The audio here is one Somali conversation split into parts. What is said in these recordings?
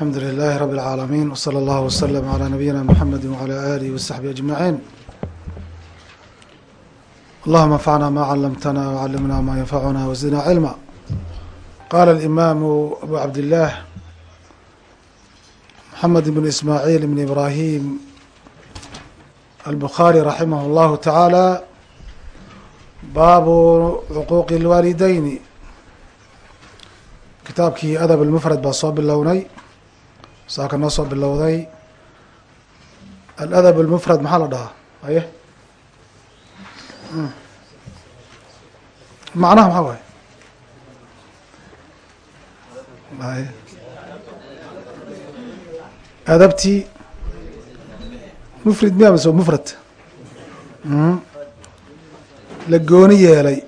alxamdu lilahi rabi اlcaalamiin wslى اllah wslm عlى nabiyina mxamedi wعlى alih wsaxbi aجmaعin allahuma anfacna ma calamtana wcalimna ma yanfacuna wzidna cilma qala اlimaamu abu cabdillaah mxamed bn ismaaعiil bn ibrahim albukhaarي raximah اllahu taعaalى baabu cuquuqi اlwaalideyni kitaabkii adab almufrad baa soo bilownay saaka noo soo bilowday. Aladab almufrad maxaa la dhahaa? Aye macnaha maxaa waay aye adabtii mufrid miya mise mufrad? La gooni yeelay.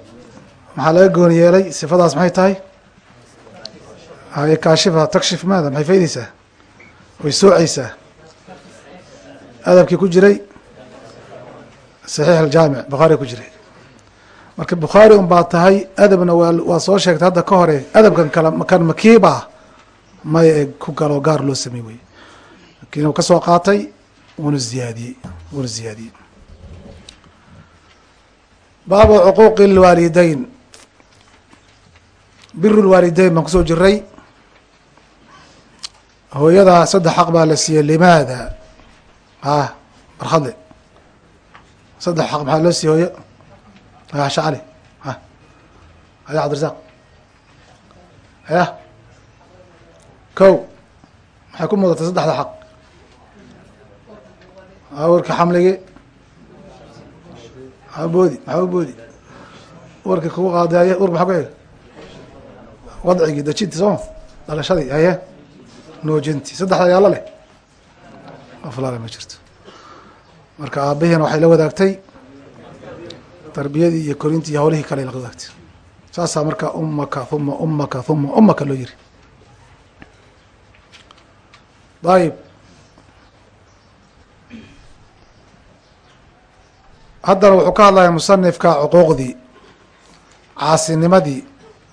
Maxaa laga gooni yeelay? Sifadaas maxay tahay? Haye kaashifa takshif maada maxay faydeysaa way sooceysaa adabkii ku jiray saxiix aljaamic bukhaari ku jiray. Marka bukhaari un baa tahay adabna waa waa soo sheegtay hadda ka hore adabkan kala kan makiiba maya ee ku galoo gaar loo samey wey. Lakin u ka soo qaatay wuna ziyaadiyey wuna ziyaadiyey. Baabu cuquuqi lwaalideyn biru lwaalideyn baan ku soo jiray hooyadaa saddex xaq baa la siiyey limaada? Ah barkhadle saddex xaq maxaa loo siiyey hooyo? Asha cali a aya cabdirasaaq. Aya kow maxay ku mudatay saddexda xaq? Warka xamligi. Maxaa boodi maxaa u boodi? Warka kugu qaadaye warka maxaa ku eg wadcigii dejinti sooma dhalashadii aye noojinti. Saddexda yaalo leh. Aflaale ma jirto. Marka aabihiina waxay la wadaagtay tarbiyadii iyo korintii iyo hawlihii kale la wadaagtay. Saasaa marka umaka uma umaka uma umaka loo yiri. Ayib haddana wuxuu ka hadlaya musanifka cuquuqdii caasinimadii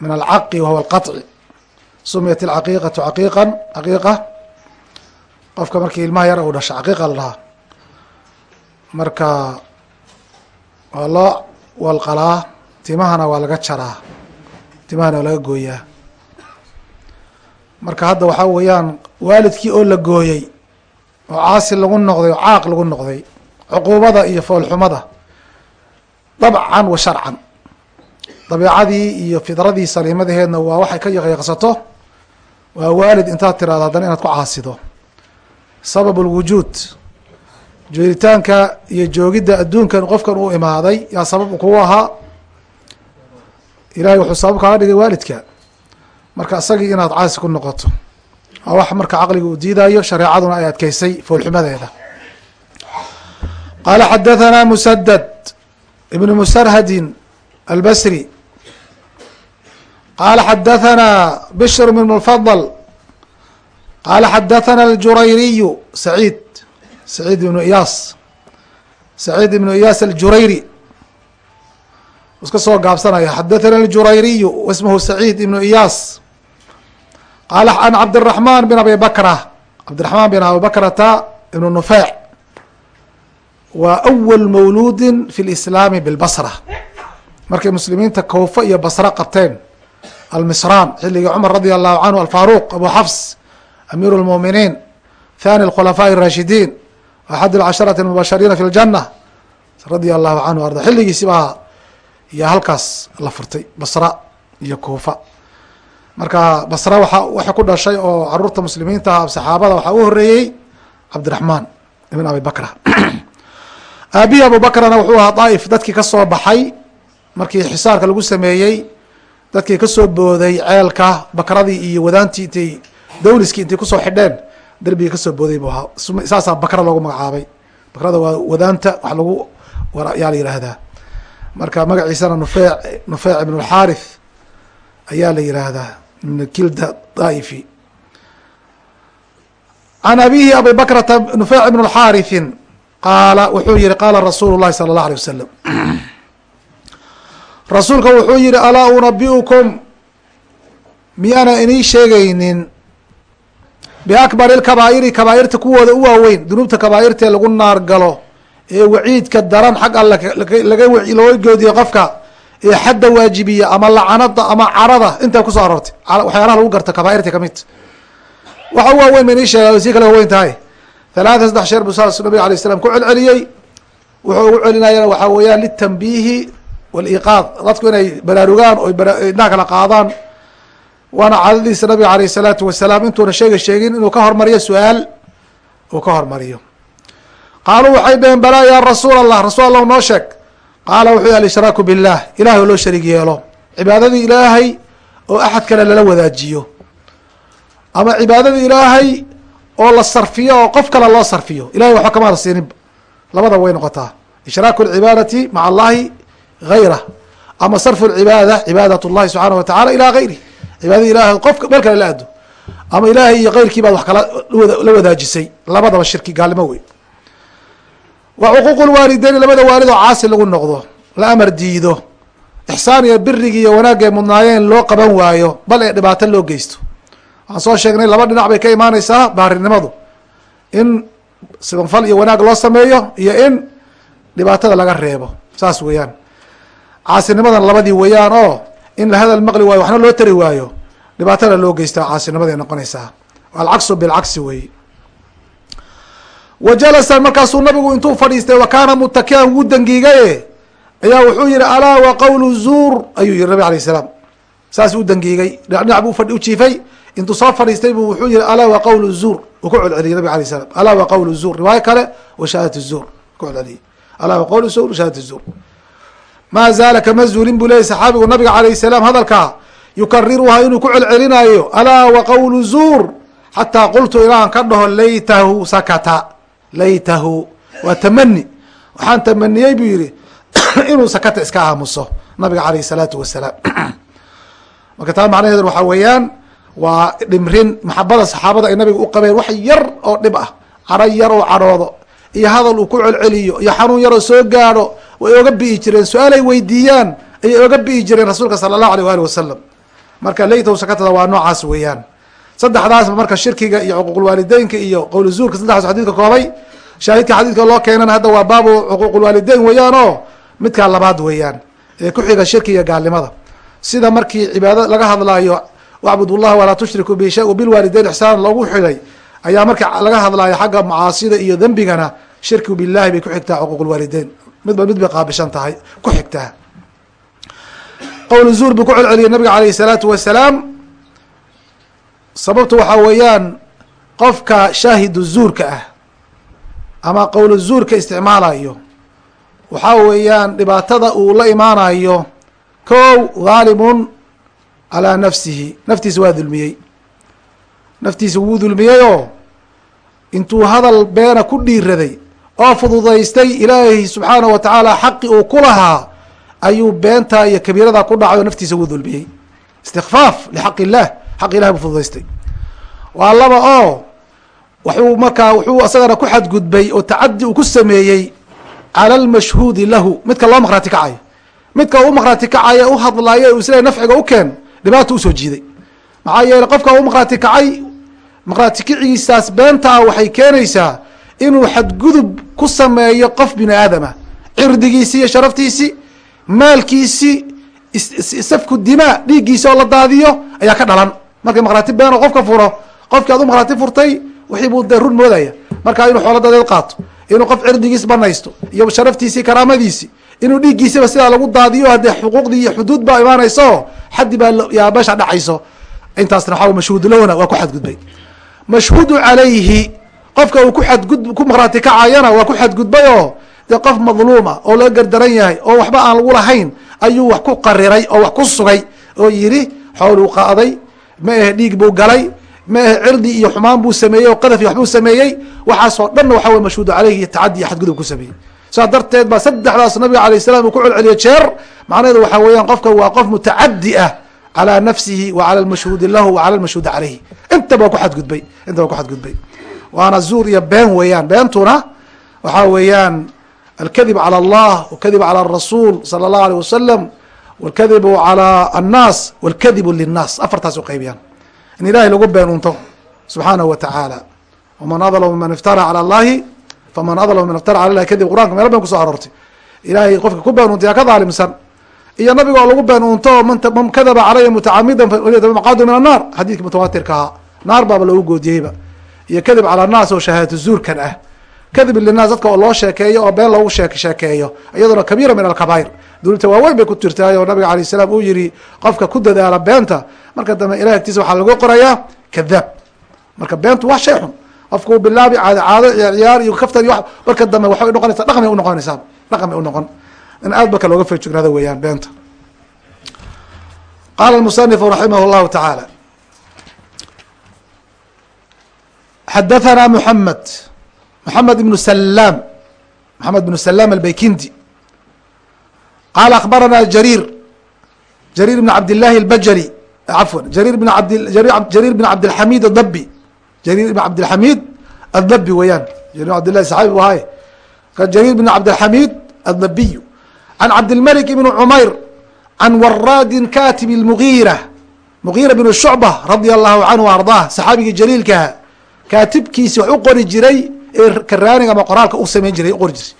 min alcaqi wahuwa alqaطci sumiyat alcaqiiqatu caqiiqan caqiiqa qofka markii ilmaha yar uu dhasho caqiiqa la dhahaa marka waa loo walqalaa timahana waa laga jaraa timahana waa laga gooyaa marka hadda waxaa weeyaan waalidkii oo la gooyey oo caasi lagu noqday oo caaq lagu noqday cuquubada iyo foolxumada dabcan wa sharcan dabiicadii iyo fidradii saliimadaheedna waa waxay ka yaqyaqsato waa waalid intaad tirahdo haddana inaad ku caasido. Sabab lwujuud joogitaanka iyo joogidda adduunkan qofkan uu imaaday yaa sabab kugu ahaa ilahay wuxuu sabab kaaga dhigay waalidka. Marka isagii inaad caasi ku noqoto waa wax marka caqliga uu diidayo shareecaduna ay adkeysay foolxumadeeda qaala xadathana musadad ibn musarhadin albasri qala xadathana bishr bn mfadl qala xadathana aljurayriyu saciid saciid ibnu iyaas saciid ibnu iyaas aljurayri iska soo gaabsanaya xadathana aljurayriyu ismhu saciid ibnu iyaas qala an cabdالرaحman bin abi bakra cabdiرaحman bin abi bakrata ibnu nufeec waa أwl mawluudi fi اlislaami biاlbasra markay muslimiinta koofa iyo basra qabteen almisraan xilligii cumar radi allahu canhu alfaruq abu xafs amiir اlmuminiin thani اkhulafaaء الraashidiin axad اlcasharati اmubashariina fi اljana radia allahu canhu arda xilligiisi baa yaa halkaas la furtay basra iyo kuufa marka basra waa waxay ku dhashay oo caruurta muslimiinta saxaabada waxaa u horeeyey cabdiraحmaan ibn abi bakra aabihi abu bakrana wuxuu ahaa daaif dadkii kasoo baxay markii xisaarka lagu sameeyey dadkii kasoo booday ceelka bakradii iyo wadaantii intay dawliskii intay kusoo xidheen derbigii kasoo booday buu ahaa saasaa bakra loogu magacaabay bakrada waa wadaanta wax lagu yaa la yihahdaa marka magaciisana nufeec nufeec ibn اlxaarith ayaa la yihahdaa min kilda daifi can abihi abi bakrata nufeec ibn اlxaariثin qaala wuxuu yihi qaala rasuulu llahi salى اllah alيه wasalam rasuulka wuxuu yihi alaa unabiukum miyaana inii sheegaynin. Biakbari lkabaa'iri kabaa'irta kuwooda u waaweyn dunuubta kabaa'irtae lagu naar galo ee waciidka daran xag alle looga goodiyo qofka ee xadda waajibiya ama lacanada ama carada intay ku soo aroortay waxyaalaha lagu garta kabaa'irta ka mid waxa u waaweyn ban ii sheega si kale waaweyn tahay. Halaata saddex sheer buu saas nabig alay slam ku celceliyey. Wuxuu ugu celinayana waxaa weeyaan litanbiihi waliiqaad dadku inay baraarugaan oo eh, indhaha kala qaadaan. Waana cadadiisa nabiga aleyh isalaatu wasalaam intuuna sheega sheegin inuu ka hormariyo su'aal. Uu ka hormariyo. Qaaluu waxay dhaheen balaa yaa rasuul allah rasuul allah noo sheeg. Qaala wuxuu yih alishraaku billaah ilahay oo loo sharig yeelo. Cibaadadii ilaahay oo axad kale lala wadaajiyo. Ama cibaadadii ilaahay oo la sarfiyo oo qof kale loo sarfiyo. Ilahay waxba kamaana siininba labadaba way noqotaa. Ishraaku alcibaadati maca allahi gayrah ama sarfu lcibaada cibaadat اllahi subxaanaه wa tacala ilaa gayri cibaadadii ilahay qofka meel kale la aado ama ilaahay iyo keyrkii baad wax kala la wadaajisay labadaba shirki gaalnimo wey wa cuquuq lwaalideyni labada waalid oo caasi lagu noqdo la amar diido ixsaan iyo birigi iyo wanaagay mudnaayeen loo qaban waayo bal ee dhibaato loo geysto waxaan soo sheegnay laba dhinac bay ka imaaneysaa baarinimadu in sibanfal iyo wanaag loo sameeyo iyo in dhibaatada laga reebo saas weeyaan caasinimadan labadii weeyaan oo in la hadal maqli waayo waxna loo tari waayo. Dhibaatana loo geystaa caasinimaday noqonaysaa. Alcaksu bilcagsi wey. Wa jalasa markaasuu nabigu intuu fadhiistay wa kaana mutakian wuu dangiigaye ayaa wuxuu yihi alaa wa qawlu zuur. Ayuu yihi nabi alayh salaam. Saas u dangiigay dhinac buu fadhi ujiifay intuu soo fadhiistay buu wuxuu yihi alaa wa qawlu zuur. Uu ku celceliyay nabig alay salam alaa wa qawlu zuur. Riwaayo kale wa shahaadat zuur. Ku celceliyay alaa wa qawlu zuur shahaadat zuur maa zaala kama zuulin buu leeyay saxaabigu nabiga alayh salaam hadalkaa yukariruhaa inuu ku celcelinaayo alaa wa qawlu zuur xataa qultu ilaan ka dhaho laytahu sakata laytahu waa tamani waxaan tamaniyey buu yihi inuu sakata iska aamuso nabiga alayh الsalaatu wasalaam. Marka taa macnaheedu waxaa weeyaan waa dhimrin maxabada saxaabada ay nabiga u qabeen wax yar oo dhib ah caro yar oo cadhoodo iyo hadal uu ku celceliyo iyo xanuun yaroo soo gaadho way oga bi'i jireen su'aal ay weydiiyaan ayay oga bi'i jireen rasuulka sala allahu alيh wali wasalam marka laytahu sakatada waa noocaas weeyaan. Saddexdaasba marka shirkiga iyo cuquuqulwaalideynka iyo qowl zuurka saddexdaas xadidka koobay. Shaahidka xadiidka loo keenana hadda waa baabu cuquuqulwaalideyn weeyaan oo midkaa labaad weeyaan ee ku xiga shirkiga gaalnimada. Sida markii cibaado laga hadlaayo wacbud llaha walaa tushriku bi shay bilwaalideyn ixsaan loogu xidhay ayaa marka laga hadlaayo xagga macaasida iyo dembigana shirkigu bilahi bay ku xigtaa cuquuqulwaalideyn midba mid bay qaabishan tahay ku xigtaa qowl zuur buu ku celceliyay nabiga alayh الsalaatu wasalaam. Sababtu waxaa weeyaan qofka shaahidu zuurka ah ama qowl zuurka isticmaalayo waxaa weeyaan dhibaatada uu la imaanayo kow dhaalimun calaa nafsihi. Naftiisa waa dulmiyey. Naftiisa wuu dulmiyey oo intuu hadal beena ku dhiiraday oo fududaystay ilaahay subxaanahu wa tacaala xaqi uu ku lahaa ayuu beentaa iyo kabiiradaa ku dhacay oo naftiisa wuu dulmiyey. Istikfaaf lixaq illah xaq ilahay buu fududaystay. Waa laba oo waxuu markaa wuxuu isagana ku xadgudbay oo tacadi uu ku sameeyey cala almashhuudi lahu. Midka loo maqraati kacayo. Midka u maqraati kacaya u hadlaayo isla nafciga u keen dhibaata u soo jiiday. Maxaa yeeley qofka u maqraati kacay maqraati kicigiisaas beentaa waxay keenaysaa inuu xadgudub ku sameeyo qof bini aadama cirdigiisi iyo sharaftiisi maalkiisi safku dimaa dhiiggiisa oo la daadiyo ayaa ka dhalan. Markay maqraati been oo qofka furo qofkii ad u maqraati furtay wixii buu dee run moodaya. Marka inuu xoolo dadeed qaato inuu qof cirdigiis banaysto iyo sharaftiisi karaamadiisi inuu dhiiggiisiba sidaa lagu daadiyo haddee xuquuqdii iyo xuduud baa imaanayso xaddi baa yaa meesha dhacayso. Intaasna waxaa mashhuud lahuna waa ku xadgudbay. Mashhuudu calayhi qofka uu ku marhaati kacayana waa ku xadgudbay oo dee qof madluuma oo laga gardaran yahay oo waxba aan lagu lahayn ayuu wax ku qariray oo wax ku sugay oo yidhi xooluu qaaday ma ahe dhiig buu galay ma ahe cirdi iyo xumaan buu sameeyey oo qadaf iyo waxbuu sameeyey waxaasoo dhanna waxaa wey mashhuudu caleyhi iyo tacadi iyo xadgudub ku sameeyey. Saas darteed baa saddexdaas nabiga alayh salam uu ku celceliye jeer macnaheedu waxaa weeyaan qofka waa qof mutacadi ah calaa nafsihi wa cala almashhuudi lahu wa cala almashhuudi caleyhi intaba ku adgudbay intaba ku xadgudbay waana zuur iyo been weeyaan beentuna waxaa weeyaan alkadib calى allah wkadib calى الrasuul salى الlahu alيه wasalam wاlkadibu calى الnaas wاlkadibu liلnaas afartaas u qaybiyaan in ilahay lagu been unto subxaanahu wa tacaala waman adlamu man iftara cala allahi faman adlamu man iftara cala llahi kadib qur'anka meel ban kuso aroortay ilahay qofka ku been untay yaa ka dhaalimsan iyo nabiga oo lagu been unto man kadaba calaya mutacamidan maqaadu min annaar xadiidki mutawaatirka ahaa naar baaba loogu goodiyeyba iyo kadib cala naas oo shahaadatu zuurkan ah. Kadib linaas dadka oo loo sheekeeyo oo been loogu shee sheekeeyo iyadoona kabiira min alkabair dunuubta waaweyn bay ku jirtaay oo nabiga alayh salaam uu yihi qofka ku dadaala beenta marka dambe ilah agtiisa waxaa lagu qorayaa kadaab marka beentu waa shay xun qofka uu bilaabi caado ciyaar iyo kaftan iyo marka dambe waxay unoqonaysaa dhaqan bay unoqonaysaa dhaqan bay unoqon in aad marka looga feejignaado weeyaan beenta. Qaala musanifu raximah llahu tacaala xadathana muxamed محمد بن سلام محمد بن سلام البيكندي قال أخبرنا جرير جرير بن عبد الله البجلي عفوا جرير بن عبد جرير بن عبد الحميد الضبي جرير بن عبد الحميد الضبي ويان جرير بن عبد الله صحابي وهاي جرير بن عبد الحميد الضبي عن عبد الملك بن عمير عن وراد كاتب المغيرة مغيرة بن الشعبة kaatibkiisi wax u qori jiray ee karaaniga ama qoraalka u samayn jiray uqori jiray.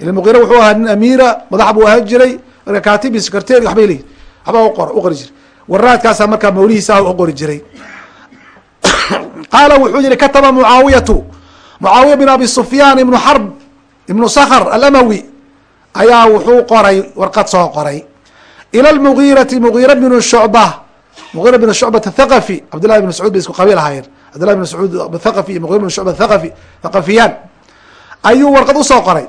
Ila muqira wuxuu ahaa nin amiira madax buu ahaan jiray marka kaatibkiis sekreteeri waxbay leeyihiin waxbaa uqor uqori jiray. Waraadkaasaa markaa mawlihiisaah u qori jiray. Qaala wuxuu yihi kataba mucaawiyatu. Mucaawiya bin abi sufyaan ibnu xarb ibnu sakhr alamawi ayaa wuxuu qoray warqad soo qoray. Ila lmugiirati mugiira bnu shucba mugiira binu shucbat athaqafi cabdillahi bn mascuud bay isku qabiil ahaayeen cabdillahi bn mascuud thaqafi iyo mugiira bn shucba thaqafi thaqafiyaan ayuu warqad u soo qoray.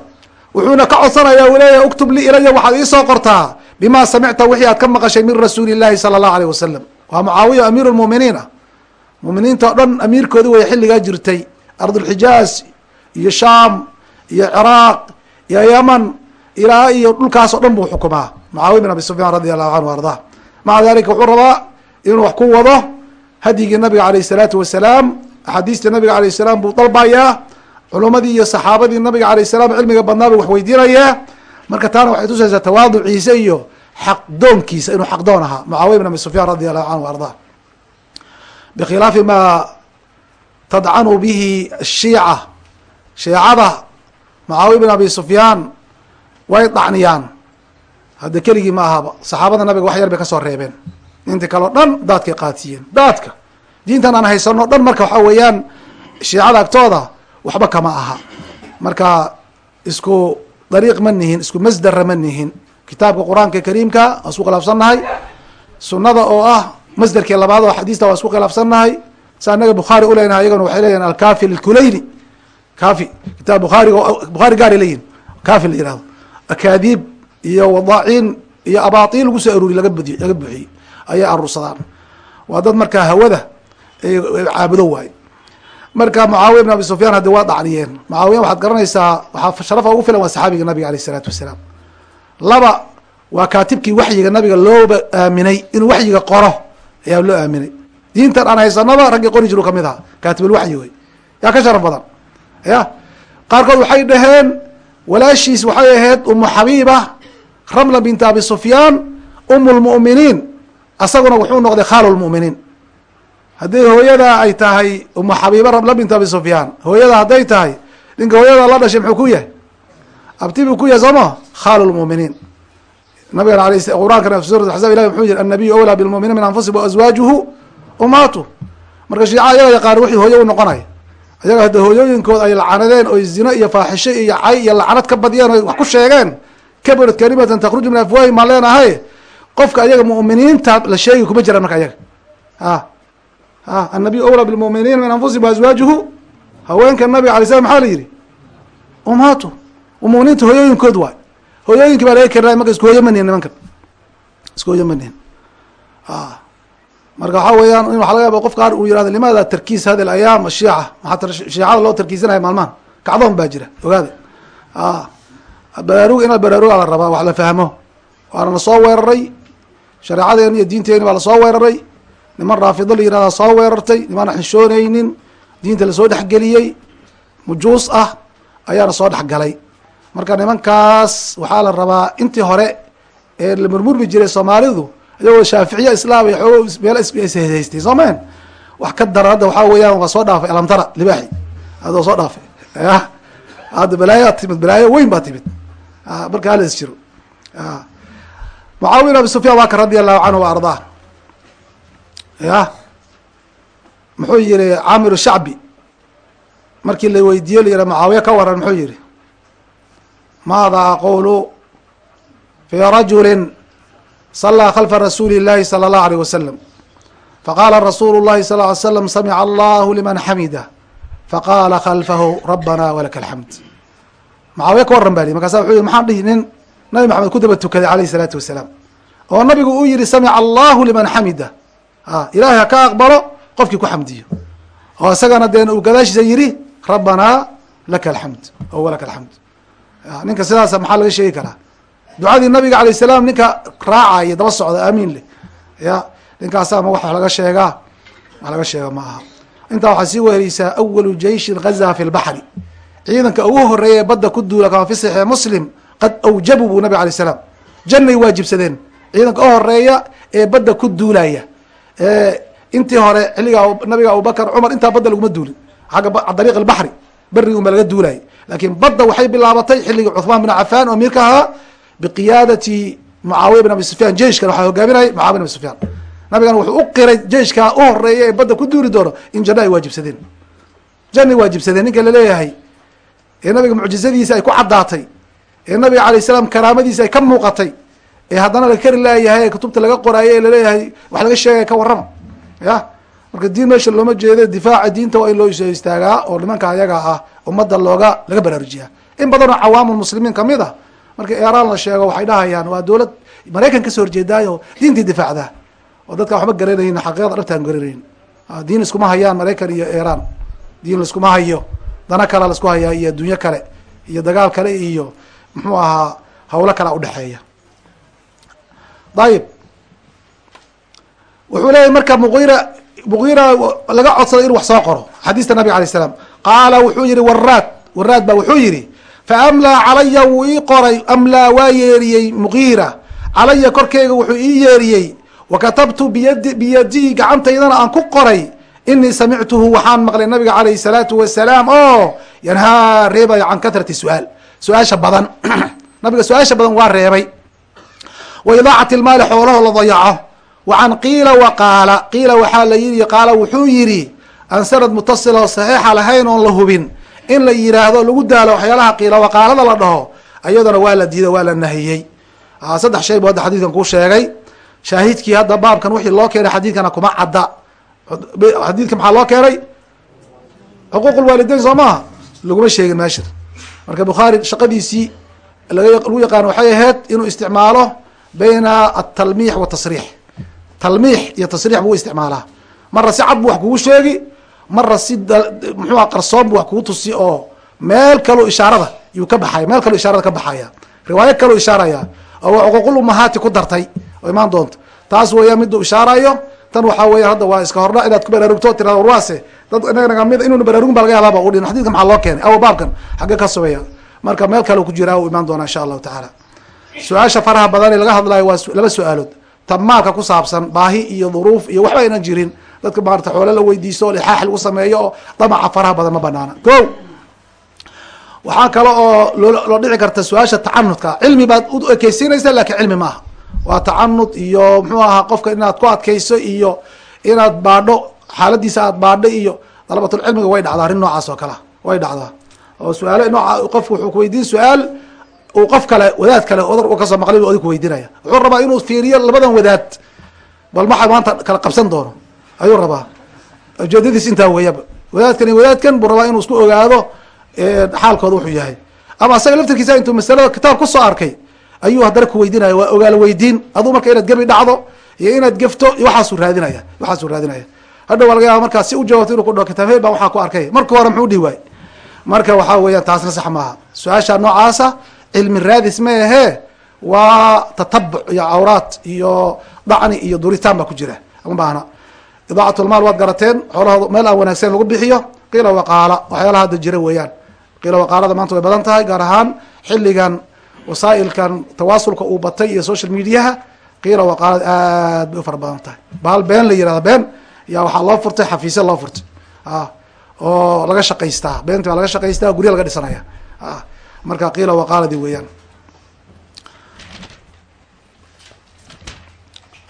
Wuxuuna ka codsanaya u leeyahy uktub li ilaya waxaad iisoo qortaa bima samicta wixii aad ka maqashay min rasuuli llahi sala allahu aleyh wasalam waa mucaawiya amiir lmuminiin ah muminiinta o dhan amiirkoodi way xilligaa jirtay. Ardulxijaaz iyo shaam iyo ciraaq iyo yaman ilaa iyo dhulkaas o dhan buu xukumaa. Mucaawiya bin abi sufyaan radi allahu canhu ardah maca dalika wuxuu rabaa inuu wax ku wado hadyigii nabiga aleyh salaatu wasalaam axaadiistii nabiga alayh salaam buu dalbayaa culumadii iyo saxaabadii nabiga alayh salam cilmiga badnaa buu wax weydiinayaa marka taana waxay tusaysaa tawaaduciisa iyo xaqdoonkiisa inuu xaqdoon ahaa. Mucaawiya bin abi sufyaan radi allahu canhu ardah bikhilaafi maa tadcanu bihi ashiica shiicada mucaawiya bin abi sufyaan way dacniyaan hadda keligii ma ahaba saxaabada nabiga wax yar bay ka soo reebeen inti kaleo dhan daadkay qaatiyeen daadka. Diintan aan haysano dhan marka waxaa weeyaan shiicada agtooda waxba kama aha. Marka isku dariiq ma nihin isku masdara ma nihin. Kitaabka qur'aanka kariimka waa isku khilaafsannahay sunada oo ah masderkii labaad oo xadiista waa isku khilaafsannahay sa anaga bukhaari uleynahay ayagana waxay leeyihiin alkafi lilkulayni kafi kitaab bukhaari bukhaari gaari leeyihiin kafi la yihahdo akaadiib iyo wadaaciin iyo abaatil lagu soo aruuri laga budi laga buxiyey ayay aruursadaan waa dad markaa hawada caabudo waaye marka mucaawiya bin abi sufyaan haddi waa dacniyeen mucaawiya waxaad garanaysaa waxaa sharafa ugu filan waa saxaabiga nabiga aleyh isalaatu wasalaam. Laba waa kaatibkii waxyiga nabiga looba aaminay inuu waxyiga qoro ayaa loo aaminay. Diintan aan haysanaba raggii qori jiru ka mid ahaa kaatibulwaxyi wey yaa ka sharaf badan ya? Qaarkood waxay dhaheen walaashiis waxay ahayd umu xabiiba ramla binta abi sufyaan umu lmu'miniin asaguna wuxuu noqday khaalu lmu'miniin haddii hooyada ay tahay umu xabiiba ramla binta abi sufyaan hooyada hadday tahay ninka hooyada la dhashay muxuu ku yahay? Abti buu ku yahay soo ma? Khaalu lmu'miniin nabigana alay qurankana fi surat axzab ilahi muxuu yihi annabiyu awlaa bilmuminiin min anfusihim waazwaajuhu umaatu marka shiica ayaga yaqaan wixii hooyo u noqonaya ayaga hadda hooyooyinkood ay lacanadeen oy zino iyo faaxisho iyo cay iyo lacanad ka badiyeen oy wax ku sheegeen kabarat kalimatan takhruju min afwaahim maan leenahay qofka ayaga mu'miniinta la sheegi kuma jiraan marka ayaga. A a annabiyu awlaa bilmuminiina min anfusihim waazwaajuhu haweenka nabiga alay slam maxaa la yihi umaatu muminiinta hooyooyinkood waay. Hooyooyinki baa laga kerinay marka isku hooyo nimankan isku hooyo ma nihin marka waxaa weeyaan in waxa laga yaaba qof qaar uu yihahdo limaada tarkiis hadi ayaam ashiica maxaa shiicada loo tarkiisanaya maalmahan. Kacdoon baa jira ogaada. Baraarug ina baraaruga la rabaa wax la fahmo. Waana la soo weeraray shareecadeeni iyo diinteeni baa la soo weeraray. Niman raafido la yihahda soo weerartay niman xishoonaynin diinta la soo dhexgeliyey mujuus ah ayaana soo dhexgalay. Marka nimankaas waxaa la rabaa intii hore ee la murmurmi jiray soomaalidu iyagoo shaaficiya islaam iyo xoog meel ishaystay soo maen wax ka daran hadda waxaa weeyaan waa soo dhaafay alamtara libaaxi. Hadda soo dhaafay. Ya hadda balaayaa timid balaayo weyn baa timid. Marka halas jiro mucaawiya abi sufyaan waa ka radi allahu canhu wa ardaa ya muxuu yihi caamir shacbi markii la weydiiyo layiha mucaawiya ka waran muxuu yihi maada aqulu fi rajuli صلىa khلفa rasuuli الlahi slى الlaه عليه وsلم faqاla rasuul الlahi صلى اه علي sلم samع allah لman xamida faqاla khلفahu rabna وlaka الحمd mucaawiya ka waran ba li markaasa wuxuu yihi maxaan dhihi nin nabi maxamed ku daba tukaday alayh salaatu wasalaam. Oo nabigu uu yihi samica allahu liman xamida. Ah, ilaahay ha ka aqbalo qofkii ku xamdiyo. Oo isagana deen uu gadaashiisa yihi rabbanaa laka alxamd oo walaka alxamd. Ah, ninka sidaasa maxaa laga sheegi karaa? Ducadii nabiga alayh salaam ninka raacaya daba socda aamiin leh. Ya ninkaasama wax laga sheegaa? Wax laga sheega ma aha. Intaa waxaa sii weheleysaa awalu jeishin gazaa fi lbaxri ciidanka ugu horreeya badda ku duula kama fisixee muslim qad awjabuu buu nabi alay salaam. Jannay waajibsadeen. Ciidanka uhoreeya ee badda ku duulaya. Intii hore xilligaa nabiga abubakar cumar intaa badda laguma duulin. Agga dariiq albaxri berri unba laga duulaya laakiin badda waxay bilaabatay xilligii cuhmaan bin cafaan oo amiirka ahaa biqiyaadati mucaawiya bin abi sufyaan jeiشkan waxaa hogaaminayay mucawiya bin abi sufyaan. Nabigana wuxuu u qiray jeiشka uhoreeya ee badda ku duuli doono in janno ay waajibsadeen. Janay waajibsadeen ninka la leeyahay ee nabiga mucjizadiisa ay ku caddaatay ee nabiga alay salaam karaamadiisa ay ka muuqatay ee haddana la kari laayahay ee kutubta laga qoraayo ee la leeyahay wax laga sheegaya ka warrama ya? Marka diin meesha looma jeedo difaaca diinta waa in loo soo istaagaa oo nimanka ayaga ah ummadda looga laga baraarujiyaa in badanoo cawaamul muslimiin ka mid ah marka eraan la sheego waxay dhahayaan waa dowlad maraykan ka soo horjeedaayo diintii difaacdaa oo dadkaan waxma garanayn xaqiiqada dhabtaan garanayn ah, diin iskuma hayaan maraykan iyo eraan diin laiskuma hayo. Dana kale la isku hayaa iyo adduunyo kale iyo dagaal kale iyo muxuu ahaa hawlo kalea udhexeeya ayib wuxuu leeyahy marka muira mugira laga codsaday inuu wax soo qoro xadiista nabig alay slam qaala wuxuu yihi waraad waraad ba wuxuu yihi faamlaa calaya wuu ii qoray amlaa waa yeeriyey mugiira calaya korkeyga wuxuu ii yeeriyey. Wakatabtu biyadi biyadii gacantaydana aan ku qoray. Inii samictuhu waxaan maqlay nabiga alayh salaatu wasalaam oo yanhaa reebayo can kahrati su'aal su'aasha badan. Nabiga su'aasha badan waa reebay. Wa idaacati lmaali xoolaho la dayaco wa qiila wa qaala. Qiila waxaa la yii qaala wuxuu yidhi aan sanad mutasila oo saxiixa lahayn oon la hubin. In la yiraahdo lagu daalo waxyaalaha qiila waqaalada la dhaho ayadana waa la diiday waa la nahiyey. Saddex shay bu hadda xadiidkan kuu sheegay. Shaahidkii hadda baabkan wixii loo keenay xadiidkana kuma cadda. Xadiidka maxaa loo keenay? Xuquuq lwaalideyn soo maaha laguma sheegin meesha marka bukhaari shaqadiisii lagu yaqaan waxay ahayd inuu isticmaalo bayna atalmiix watasriix talmiix iyo tasriix buu isticmaalaa. Marra si cad bu wax kugu sheegi marra si muxuua qarsoon bu wax kugu tusi oo meel kaloo ishaarada yuu ka baxaya meel kaloo ishaarada ka baxaya. Riwaayo kaloo ishaaraya. Oo cuquuqul umahaati ku dartay oo imaan doonto. Taas weeyaan miduu ishaarayo tan waxaa weya hadda waa iska hordha inaad ku baraarugto tirada warwaase dad inaga inuuna baraarugin ba laga yabaaba u dhin xadidka maxaa loo keenay? Awa baabkan xagge ka subeya marka meel kale ku jiraa u imaan doonaa insha allahu tacaala. Su'aasha faraha badan ee laga hadlayo waa laba su'aalood. Tamaalka ku saabsan baahi iyo duruuf iyo waxba aynan jirin. Dadka maarata xoole la weydiisto o lixaax lagu sameeyo oo damaca faraha badan ma banaana ko waxaa kale oo loo dhici karta su'aasha tacanudka cilmi baad u ekeysiinaysa laakiin cilmi maaha waa tacanud iyo muxuu ahaa qofka inaad ku adkeyso iyo inaad baadho xaaladiisa aad baadho iyo dalabatulcilmiga way dhacdaa arrin noocaas oo kalea way dhacdaa. Oo su'aalo nooca qofku wuxuu kuweydiin su'aal uu qof kale wadaad kale odar u ka soo maqlay bu adig kuweydinaya wuxuu rabaa inuu fiiriyo labadan wadaad bal maxa maanta kala qabsan doono. Ayuu rabaa. Ujeedadiis intaa weeyaba. Wadaadkan iyo wadaadkan buu rabaa inuu isku ogaado xaalkooda wuxuu yahay. Ama asaga laftirkiisa intuu masalada kitaab ku soo arkay ayuu haddana kuweydinaya waa ogaalo weydiin. Aduu marka inaad gebi dhacdo iyo inaad gefto waxaasuu raadinaya waxaasuu raadinaya. Hadha waa laga yaaba markaa si u jawaabto inu ku dhaho kitaab baa waxaa ku arkay. Marka hore muxuu dhihi waay marka waxaa weeyaan taasna sax maaha su'aasha noocaasa cilmi raadis ma ahee waa tatabuc iyo cawraad iyo dacni iyo duritaan baa ku jira. Uma baahna. Idaacatlmaal waad garateen xoolahooda meel aan wanaagsan lagu bixiyo qiila waqaala. Waxyaalaha hadda jira weeyaan. Qiila waqaalada maanta way badan tahay gaar ahaan xilligan wasaa'ilkan tawaasulka uu batay iyo social mediaha qiila waqaalada aad bay u fara badan tahay. Bahal been la yirahda been yaa waxaa loo furtay xafiisya loo furtay. Oo laga shaqaystaa beenti baa laga shaqaystaa gurya laga dhisanaya marka qiila waqaaladi weeyaan.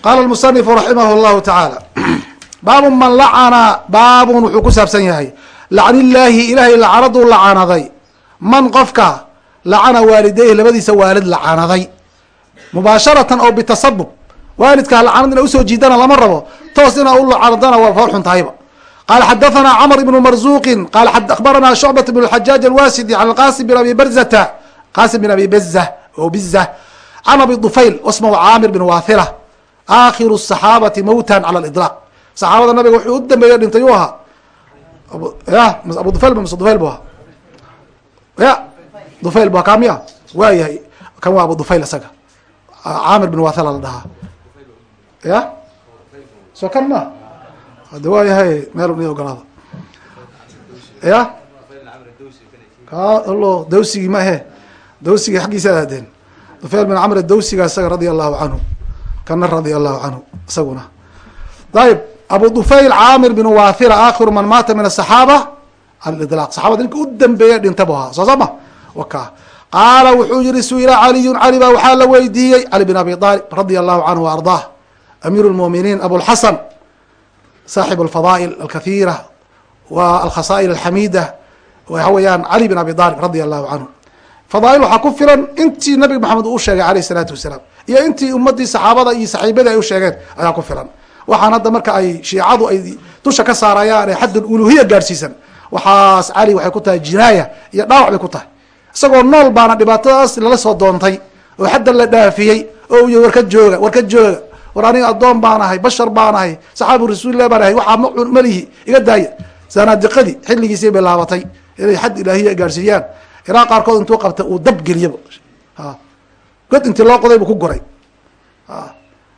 Qaala musanifu raximah llahu tacaala baabu man lacana baabun wuxuu ku saabsan yahay lacnillaahi ilaahay lacanaduu lacanaday man qofka lacana waalideyhi labadiisa waalid lacanaday mubaasharatan oo bitasabub waalidkaa lacanad ina usoo jiidana lama rabo toos ina u lacanadana waa fool xun tahayba qala xadathana cmr ibnu marzuqin qala akhbarana shucbat bn xajaaj alwasidi an qasim bin abi barzata qasim bin abi baza o biza can abi dufayl wasmahu caamir bin wathila akhiru الصaxaabati mowtan cala اliطlaaq saxaabada nabiga wuxuu u dambeeya dhintay u ahaa ya abu dufayl mise dufayl bu ahaa ya dufayl bu ka miya waa yahay. Kan waa abu dufayl isaga? Caamir bin wathila la dhahaa. Ya? So kan ma? Hade waa yahay meel ni ogolaada. Ya? Ka lo dawsigii ma ahe. Xaggiisa aadeen dufayl bin camr dawsiga isaga radia allahu canhu kana radia allahu canhu isaguna. Ayib abu dufayl caamir bin wathila akhiru man maata min asaxaaba cala lidlaq saxabada ninka u dambeeya dhinta bu ahaa soo waka qaala wuxuu yihi su'ila caliyun cali baa waxaa la weydiiyey. Cali bin abi aalib radia allahu canhu wa ardaah. Amiiru lmuminiin abulxasan saaxib alfadaa'il alkahiira wa alkhasaa'il alxamida waxa weeyaan cali bin abi aalib radia allahu canhu. Fadaail waxaa ku filan intii nabi maxamed uu sheegay aleyh isalaatu wasalaam iyo intii ummadii saxaabada iyo saxiibadii ay u sheegeen ayaa ku filan. Waxaan hadda marka ay shiicadu ay dusha ka saarayaan ee xadd uluhiya gaadhsiisan waxaas cali waxay ku tahay jinaaya iyo dhaawac bay ku tahay isagoo nool baana dhibaatadaas lala soo doontay oo xadda la dhaafiyey oo y warka jooga warka jooga. War aniga addoon baan ahay bashar baan ahay saxaabu rasuulilah baan ahay waxaa ma malihi iga daaya. Zanaadiqadii xilligiisay bilaabatay inay xad ilaahiya gaadhsiiyaan ilaa qaarkood intuu qabta uu dab geliyaba god intii loo qoday buu ku goray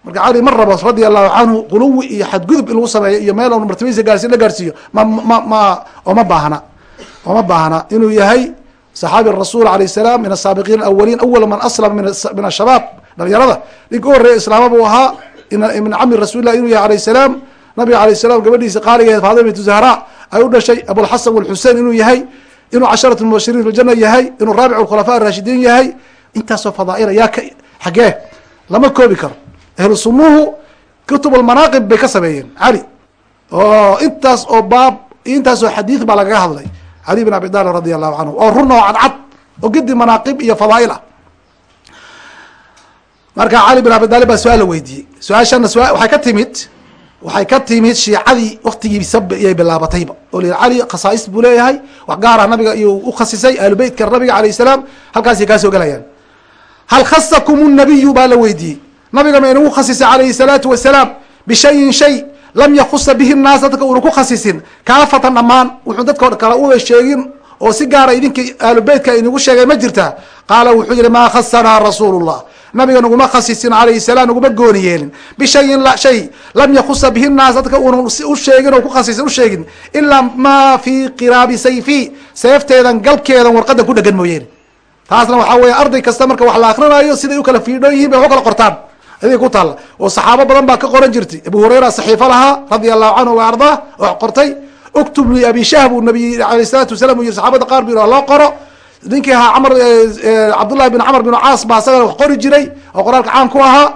marka cali ma rabo radia allahu canhu quluwi iyo xadgudub in lagu sameeyo iyo meel martabadiisa gaarsi la gaarsiiyo ma ma ma ooma baahna. Ooma baahna inuu yahay saxaabi rasuul alayh salaam min asaabiqiin awaliin awala man aslama min ashabaab dhalinyarada ninka u horreeya islaama buu ahaa min cami rasulilah inuu yahay alayh salaam. Nabiga alayh salam gabadhiisa qaaligeed faadima bintu zahra ay u dhashay abulxasan walxusein inuu yahay inuu casharat mubashiriin filjana yahay inuu raabic khulafa raashidiin yahay. Intaasoo fadaaila yaa ka xagee lama koobi karo. Ahlu sumuhu kutub almanaaqib bay ka sameeyeen. Cali oo intaas oo baab intaasoo xadiid baa lagaga hadlay cali bin abi talib radi allahu canhu oo run oo cadcad oo gedi manaaqib iyo fadaail ah. Marka cali bin abi talib baa su'aal la weydiiyey. Su'aashana waxay ka timid waxay ka timid shiicadii waktigiisa iyay bilaabatayba. Oo la cali khasaais buu leeyahay wax gaarah nabiga iyuu ukhasisay ahlubeytka nabiga alayh salaam halkaasay kaa soo gelayaan hal khasakum nabiyu baa la weydiiyey. Nabiga ma inagu khasisay calayhi salaatu wasalaam bishayin shay lam yakusa bihi naas dadka una ku khasisin kaafatan dhammaan wuxuu dadka kale uba sheegin oo si gaara idinka ahlubeytka inagu sheegay ma jirtaa? Qaala wuxuu yihi maa khasanaa rasuulu llah nabiga naguma khasisin alayhi salaam naguma gooni yeelin. Bishayin shay lam yakusa bihi naas dadka una u sheegin oo ku khasisin usheegin ilaa maa fii qiraabi sayfi seefteedan galkeedan warqadan ku dhegan mooyeene taasna waxaa weeye arday kasta marka wax la akrinayo siday u kala fiidhan yihiin bay u kala qortaan adig ku taalla oo saxaabo badan baa ka qoran jirtay. Abu hurayra saxiifo lahaa radia allahu canhu wa ardaa oo qortay uktub li abi shah buu nabiy alayh salaatu wasalam u saxaabada qaar bi loo qoro. Ninkii ahaa camr cabdullahi bin camr bin caas baa isagana qori jiray oo qoraalka caan ku ahaa.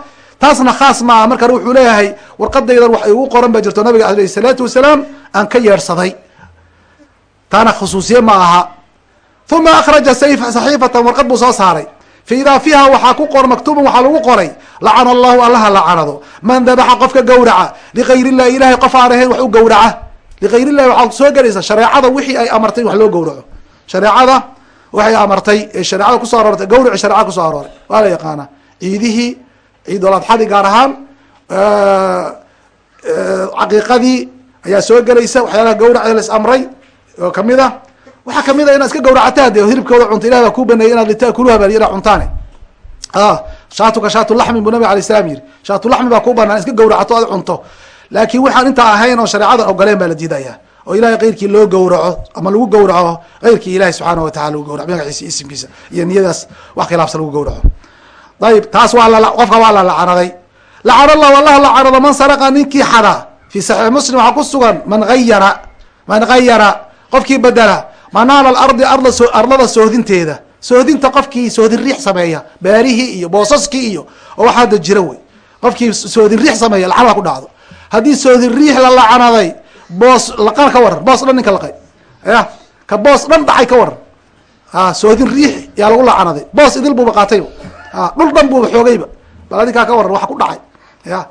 Taasna khaas maaha markan wuxuu leeyahay warqadaydan wax igu qoran ba jirto nabiga alayh salaatu wasalaam aan ka yeedhsaday taana khusuusiye ma aha. Uma akraja saxiifatan warqad buu soo saaray idaa fiiha waxaa ku qor maktuuban waxaa lagu qoray lacana allahu allaha lacanado man dabaxa qofka gawraca ligayr illahi ilahay qof aan ahayn wax u gawraca ligayr illahi waxaa soo gelaysa shareecada wixii ay amartay wax loo gawraco shareecada waxay amartay ee shareecada ku soo aroortay gawrici shareecada ku soo arooray. Waa la yaqaana ciidihii ciidul adxadi gaar ahaan caqiiqadii ayaa soo gelaysa waxyaalaha gawraca las amray oo ka mid a waxaa ka mid a inaad iska gawracata de hilibkooda cunta ilah baa ku baneeyay inaad litakuluha baa ina cuntaane. Shaatuka shaatulaxmi buu nabig alay salam yiri shaatulaxmi baa ku banaan iska gawracato aad cunto. Laakiin waxaan intaa ahayn oo shareecadan ogoleen baa la diidaya oo ilahay keyrkii loo gawraco ama lagu gawraco keyrkii ilahi subxaana watacala lagu gawraco. Magaciisa isimkiisa iyo niyadaas wax khilaafsan lagu gawraco. Ayib taas waa qofka waa la lacanaday. Lacana allahu allah lacanado man saraqa ninkii xada fi saxiix muslim waxaa ku sugan man ayara man gayara qofkii bedela manaala alardi arda arlada sohdinteeda sohdinta qofkii sohdin riix sameeya. Beerihii iyo boosaskii iyo oo waxaa hadda jira wey. Qofkii soodin riix sameeya lacana ku dhacdo. Haddii soodin riix la lacanaday boos laqana ka waran boos dhan ninka laqay ya ka boos dhan dhacay ka waran. A soodin riix yaa lagu lacanaday. Boos idil buuba qaatayba a dhul dhan buuba xoogayba. Bal adinkaa ka waran waxa ku dhacay. Ya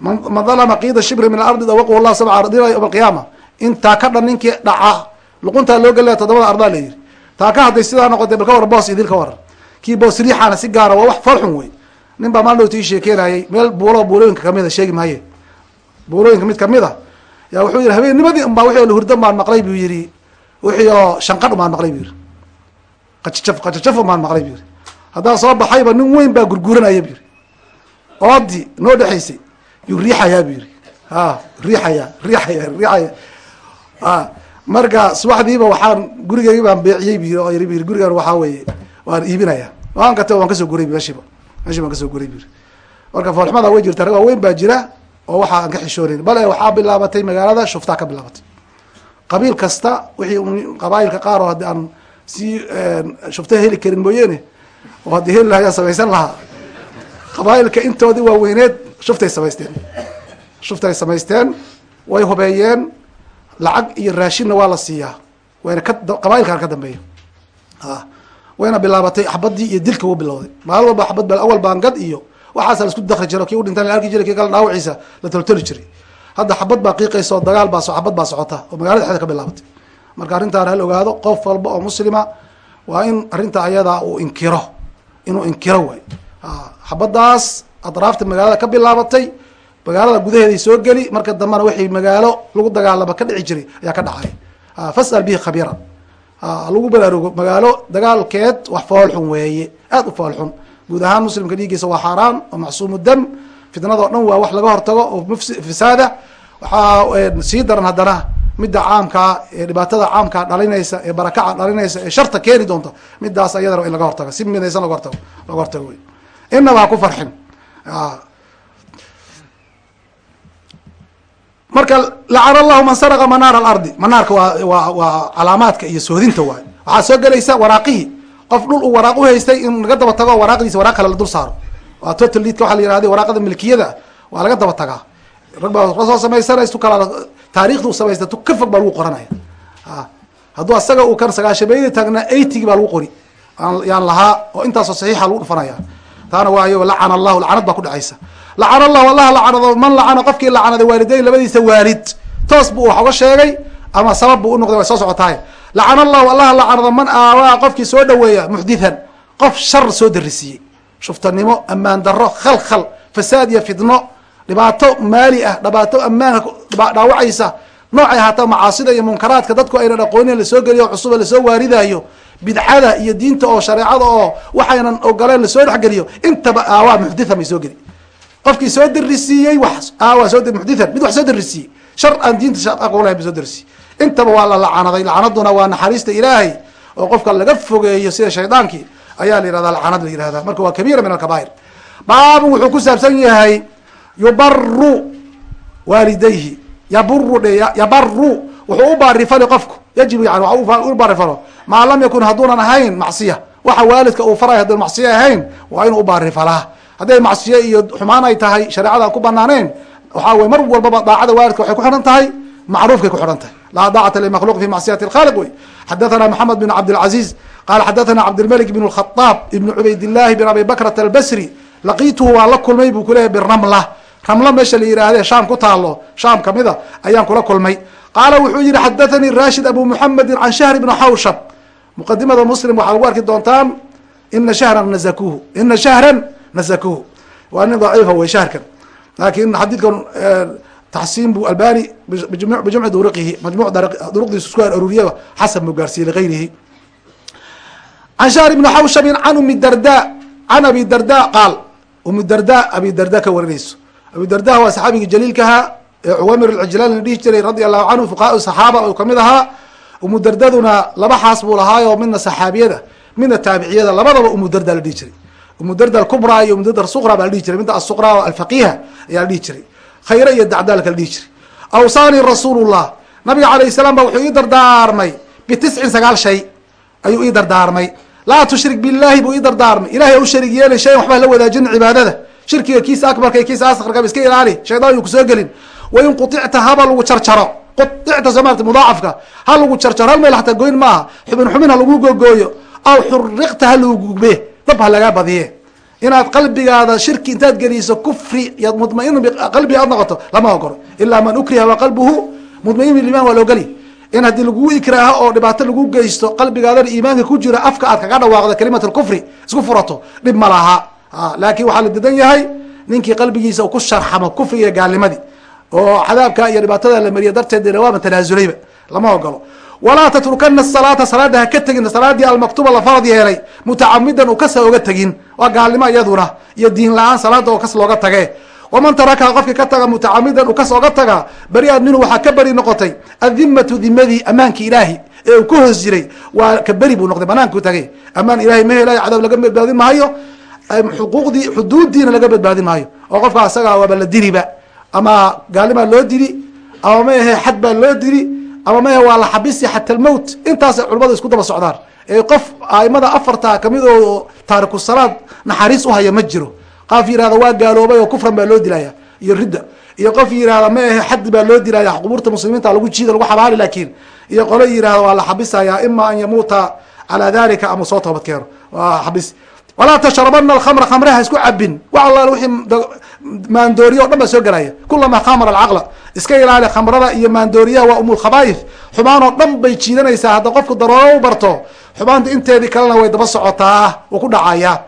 man dalama qiida shibri min alardi dawaqahu llah sabca ardina yowma alqiyaama intaa ka dhan ninkii dhaca luquntaa loo gelaya toddobada ardaa la yidhi. Taa ka hadday sidaa noqotay bal ka waran boos idil ka waran. Kii boos riixaana si gaara waa wax falxun wey. Nin baa maalin dhowta ii sheekeynayay meel buulo buulooyinka kamida sheegi maaye. Buulooyinka mid ka mid a yaa wuxuu yihi habeennimadii unbaa wixii la hurdan baan maqlay buu yihi wixii oo shanqadh baan maqlay buu yihi qajajaf qajajaf baan maqlay buu yihi haddaan soo baxayba nin weyn baa gurguuranaya buu yihi oodi noo dhexaysay yuu riixayaa buu yihi a riixaya riixaya riixaya marka subaxdiiba waxaan gurigeygi baan beeciyey yiri oo yiri bu yiri gurigan waxaa weeye waan iibinaya. Waan kate waan ka soo guray meeshiiba meshi baan ka soo guray bu yiri marka foolxumada way jirta rag waaweyn baa jira oo waxa aan ka xishoonayn bale waxaa bilaabatay magaalada shuftaa ka bilaabatay. Qabiil kasta wixii qabaayilka qaar oo haddii aan sii shufta heli karin mooyeene oo haddii heli lahaa yaan samaysan lahaa. Qabaayilka intoodii waaweyneed shuftay samaysteen. Shuftay samaysteen way hubeeyeen lacag iyo raashinna waa la siiyaa. Wayna ka qabailkan ka dambeeya. Wayna bilaabatay xabadii iyo dilka u bilowday. Maalin walba xabad ba awal baangad iyo waxaasa la isku dakri jiro kii u dhintan la arki jiray kii kale dhaawaciisa la toltoli jiray. Hadda xabad baa qiiqaysa oo dagaal baa xabad baa socota oo magaalada dhexda ka bilaabatay. Marka arrintaan hal ogaado qof walba oo muslima waa in arrinta ayadaa uu inkiro inuu inkiro waay. Xabadaas adraafta magaalada ka bilaabatay magaalada gudaheeday soo geli marka dambena wixii magaalo lagu dagaalama ka dhici jiray ayaa ka dhacay. Fasal bihi khabiira lagu baraarugo magaalo dagaalkeed wax foolxun weeye aad u foolxun guud ahaan muslimka dhiiggiisa waa xaaraan oo macsuumu dam. Fitnada o dhan waa wax laga hortago oo fisaada. Waxaa sii daran haddana midda caamkaa ee dhibaatada caamkaa dhalinaysa ee barakaca dhalinaysa ee sharta keeni doonta midaas ayadana in laga hortago si midaysan laga hortago laga hortago. Wey inaba ku farxin marka lacana allahu man saraqa manaara alardi. Manaarka waa waa calaamaadka iyo soodinta waay waxaa soo gelaysa waraaqihii qof dhul uu waraaq uhaystay in laga daba tago waraaqdiisa waraaq kale la dul saaro. Waa total leadka waxa la yihahda waraaqada milkiyada waa laga daba tagaa. Rag baa ka soo samaysanaysa tukala taarikhda u samaysta tu ka fog baa lagu qoranaya. Hadduu asaga uu kan sagaashameeyada taagnaa eightigi baa lagu qori. Yaan lahaa oo intaasoo saxiixa lagu dhufanaya taana waayo lacana allahu lacanad baa ku dhacaysa lacana allahu allah lacanado man lacana qofkii lacanaday waalidayn labadiisa waalid. Toos buu wax oga sheegay ama sabab buu unoqday way soo socotahay. Lacana allahu allah lacanado man aawaa qofkii soo dhaweeya muxdithan. Qof shar soo darisiiyey shuftanimo ammaan daro khalkhal fasaad iyo fidno dhibaato maali ah dhibaato ammaanka dhaawacaysa noocay ahaataa macaasida iyo munkaraadka dadku aynan aqoonin la soo geliyo cusub la soo waaridayo bidcada iyo diinta oo shareecada oo waxaynan ogoleen la soo dhexgeliyo intaba aawaa muxdithan bay soo geli qofkii soo darisiiyey wax aawaa soo muxdithan mid wax soo darisiiyey shar aan diinta aqoonlahayn ba soo darisiiyey intaba waa la lacanaday lacanaduna waa naxariista ilaahay oo qofka laga fogeeyo sida shaydaankii ayaa la yihahda lacanad la yihahda marka waa kabiira min alkabair baabun wuxuu ku saabsan yahay yubaru waalidayhi. Yaburu dhe yabaru wuxuu u baarifali qofku. Yajibu yani u baarifalo. Maa lam yakun hadduunan ahayn macsiya. Waxa waalidka uu faray haddun macsiyo ahayn waa inuu u baarifalaa hadday macsiyo iyo xumaan ay tahay shareecada ku banaanayn waxaa weye mar walbaba daacada waalidka waxay ku xidhan tahay macruufkay ku xidhan tahay. Laa daacata limakhluq fi macsiyati اlkhaliq wey. Xadathana maxamed bin cabdilcaziz qala xadathana cabdilmalik bn اlkhadaab ibn cubaydillahi bin abi bakrata albasri laqiituhu waan la kulmay buu kuleyahy birnamla ramlo meesha la yihaahdee shaam ku taalo shaam kamida ayaan kula kulmay. Qaala wuxuu yihi xadathanii rashid abu muxamedi can shahr bni xawshab muqadimada muslim waxaa lagu arki doontaan ina shahran nazakuhu. Ina shahran nazakuhu waa nin daciifa wey shahrkan laakin xadiidkan taxsiin bu albani bijamci duruqihi majmu duruqdiisa isku aruriyaba xasan buu gaarsiiyey ligayrihi can shahr bni xawshabin can umi darda can abi darda qaal umi darda abi darda ka warinayso abi darda waa saxaabigii jaliilkaha ee cuwamir alcijlaan la dhihi jiray radia allahu canhu fuqahaa saxaaba u ka mid ahaa umu dardaduna laba xaas buu lahaayo midna saxaabiyada midna taabiciyada labadaba umu darda la dhihi jiray umu darda alkubra iyo umu darda asuqra baa dhihi jiray. Midda asuqra alfaqiha ayaa dhihi jiray. Khayre iyo dacdaalka dhihi jiray. Awsaanii rasuulullah. Nabiga alayh salaam ba wuxuu ii dardaarmay. Bitiscin sagaal shay ayuu ii dardaarmay. Laa tushrik billahi buu ii dardaarmay. Ilahay u sharig yeelay shayan waxbaa la wadaajin cibaadada. Shirkiga kiisa akbarka iyo kiisa asqarkaba iska ilaali. Shaydaan yu ku soo gelin. Wain quticta haba lagu jarjaro quicta soo maarta mudaacafka ha lagu jarjaro hal meel hataa goyn maaha. Xubin xubin ha lagu gogooyo aw xuriqta ha lagu gugbe dab ha lagaa badiye. Inaad qalbigaada shirki intaad geliso kufri mudmain qalbiga aad noqoto lama ogolo ilaa man ukriha wa qalbuhu mudmain biliman waa loogeli in haddii lagu ikraaho oo dhibaato lagu geysto qalbigaadana iimaanka ku jira afka aad kaga dhawaaqdo kalimat lkufri isku furato dhib ma laha. Laakin waxaa la didan yahay ninkii qalbigiisa ku sharxamo kufriga iyo gaalnimadii. Oo cadaabka iyo dhibaatada la mariya darteed waaba tanaazulayba lama ogolo walaa tatrukana salaata salaada ha ka tegin salaadii almaktuba la farad yeelay mutacamidan u kasa oga tegin. Waa gaalnimo iyaduna iyo diin la'aan salaada oo kas looga tage waman tarakaha qofkii ka taga mutacamidan u kas oga taga beri-ad minhu waxaa ka beri noqotay adimatu dimadii ammaanki ilaahi ee uu ka hoos jiray waa ka beri buu noqday banaanku tagay. Amaan ilahay ma helayo cadaab laga badbaadin maayo xuquuqdii xuduuddiina laga badbaadin maayo. Oo qofka asaga waaba la diliba ama gaalnimaa loo dili ama ma ahe xad baa loo dili ama ma ahe waa la xabisi xata almowt intaasay culamadu isku daba socdaan. Ee qof aimada afarta ka mid oo taariku salaad naxariis uhaya ma jiro. Qof yihahda waa gaaloobay oo kufran baa loo dilaya iyo ridda. Iyo qof yihahda ma ahe baa loo dilaya qubuurta muslimiinta lagu jiida lagu xabaali laakiin iyo qolo yihahda waa la xabisaya ima an yamuuta calaa dalika ama soo toobad keeno waa xabis walaa tashrabana alkhamra khamre ha isku cabin wax allaale wixii maandooriya o dhan baa soo gelaya kulamaa khamra alcaqla iska ilaali khamrada iyo maandooriyaha waa umulkhabaaif xumaan oo dhan bay jiidanaysaa hadda qofku darooro u barto. Xumaanta inteedii kalena way daba socotaa wuu ku dhacayaa.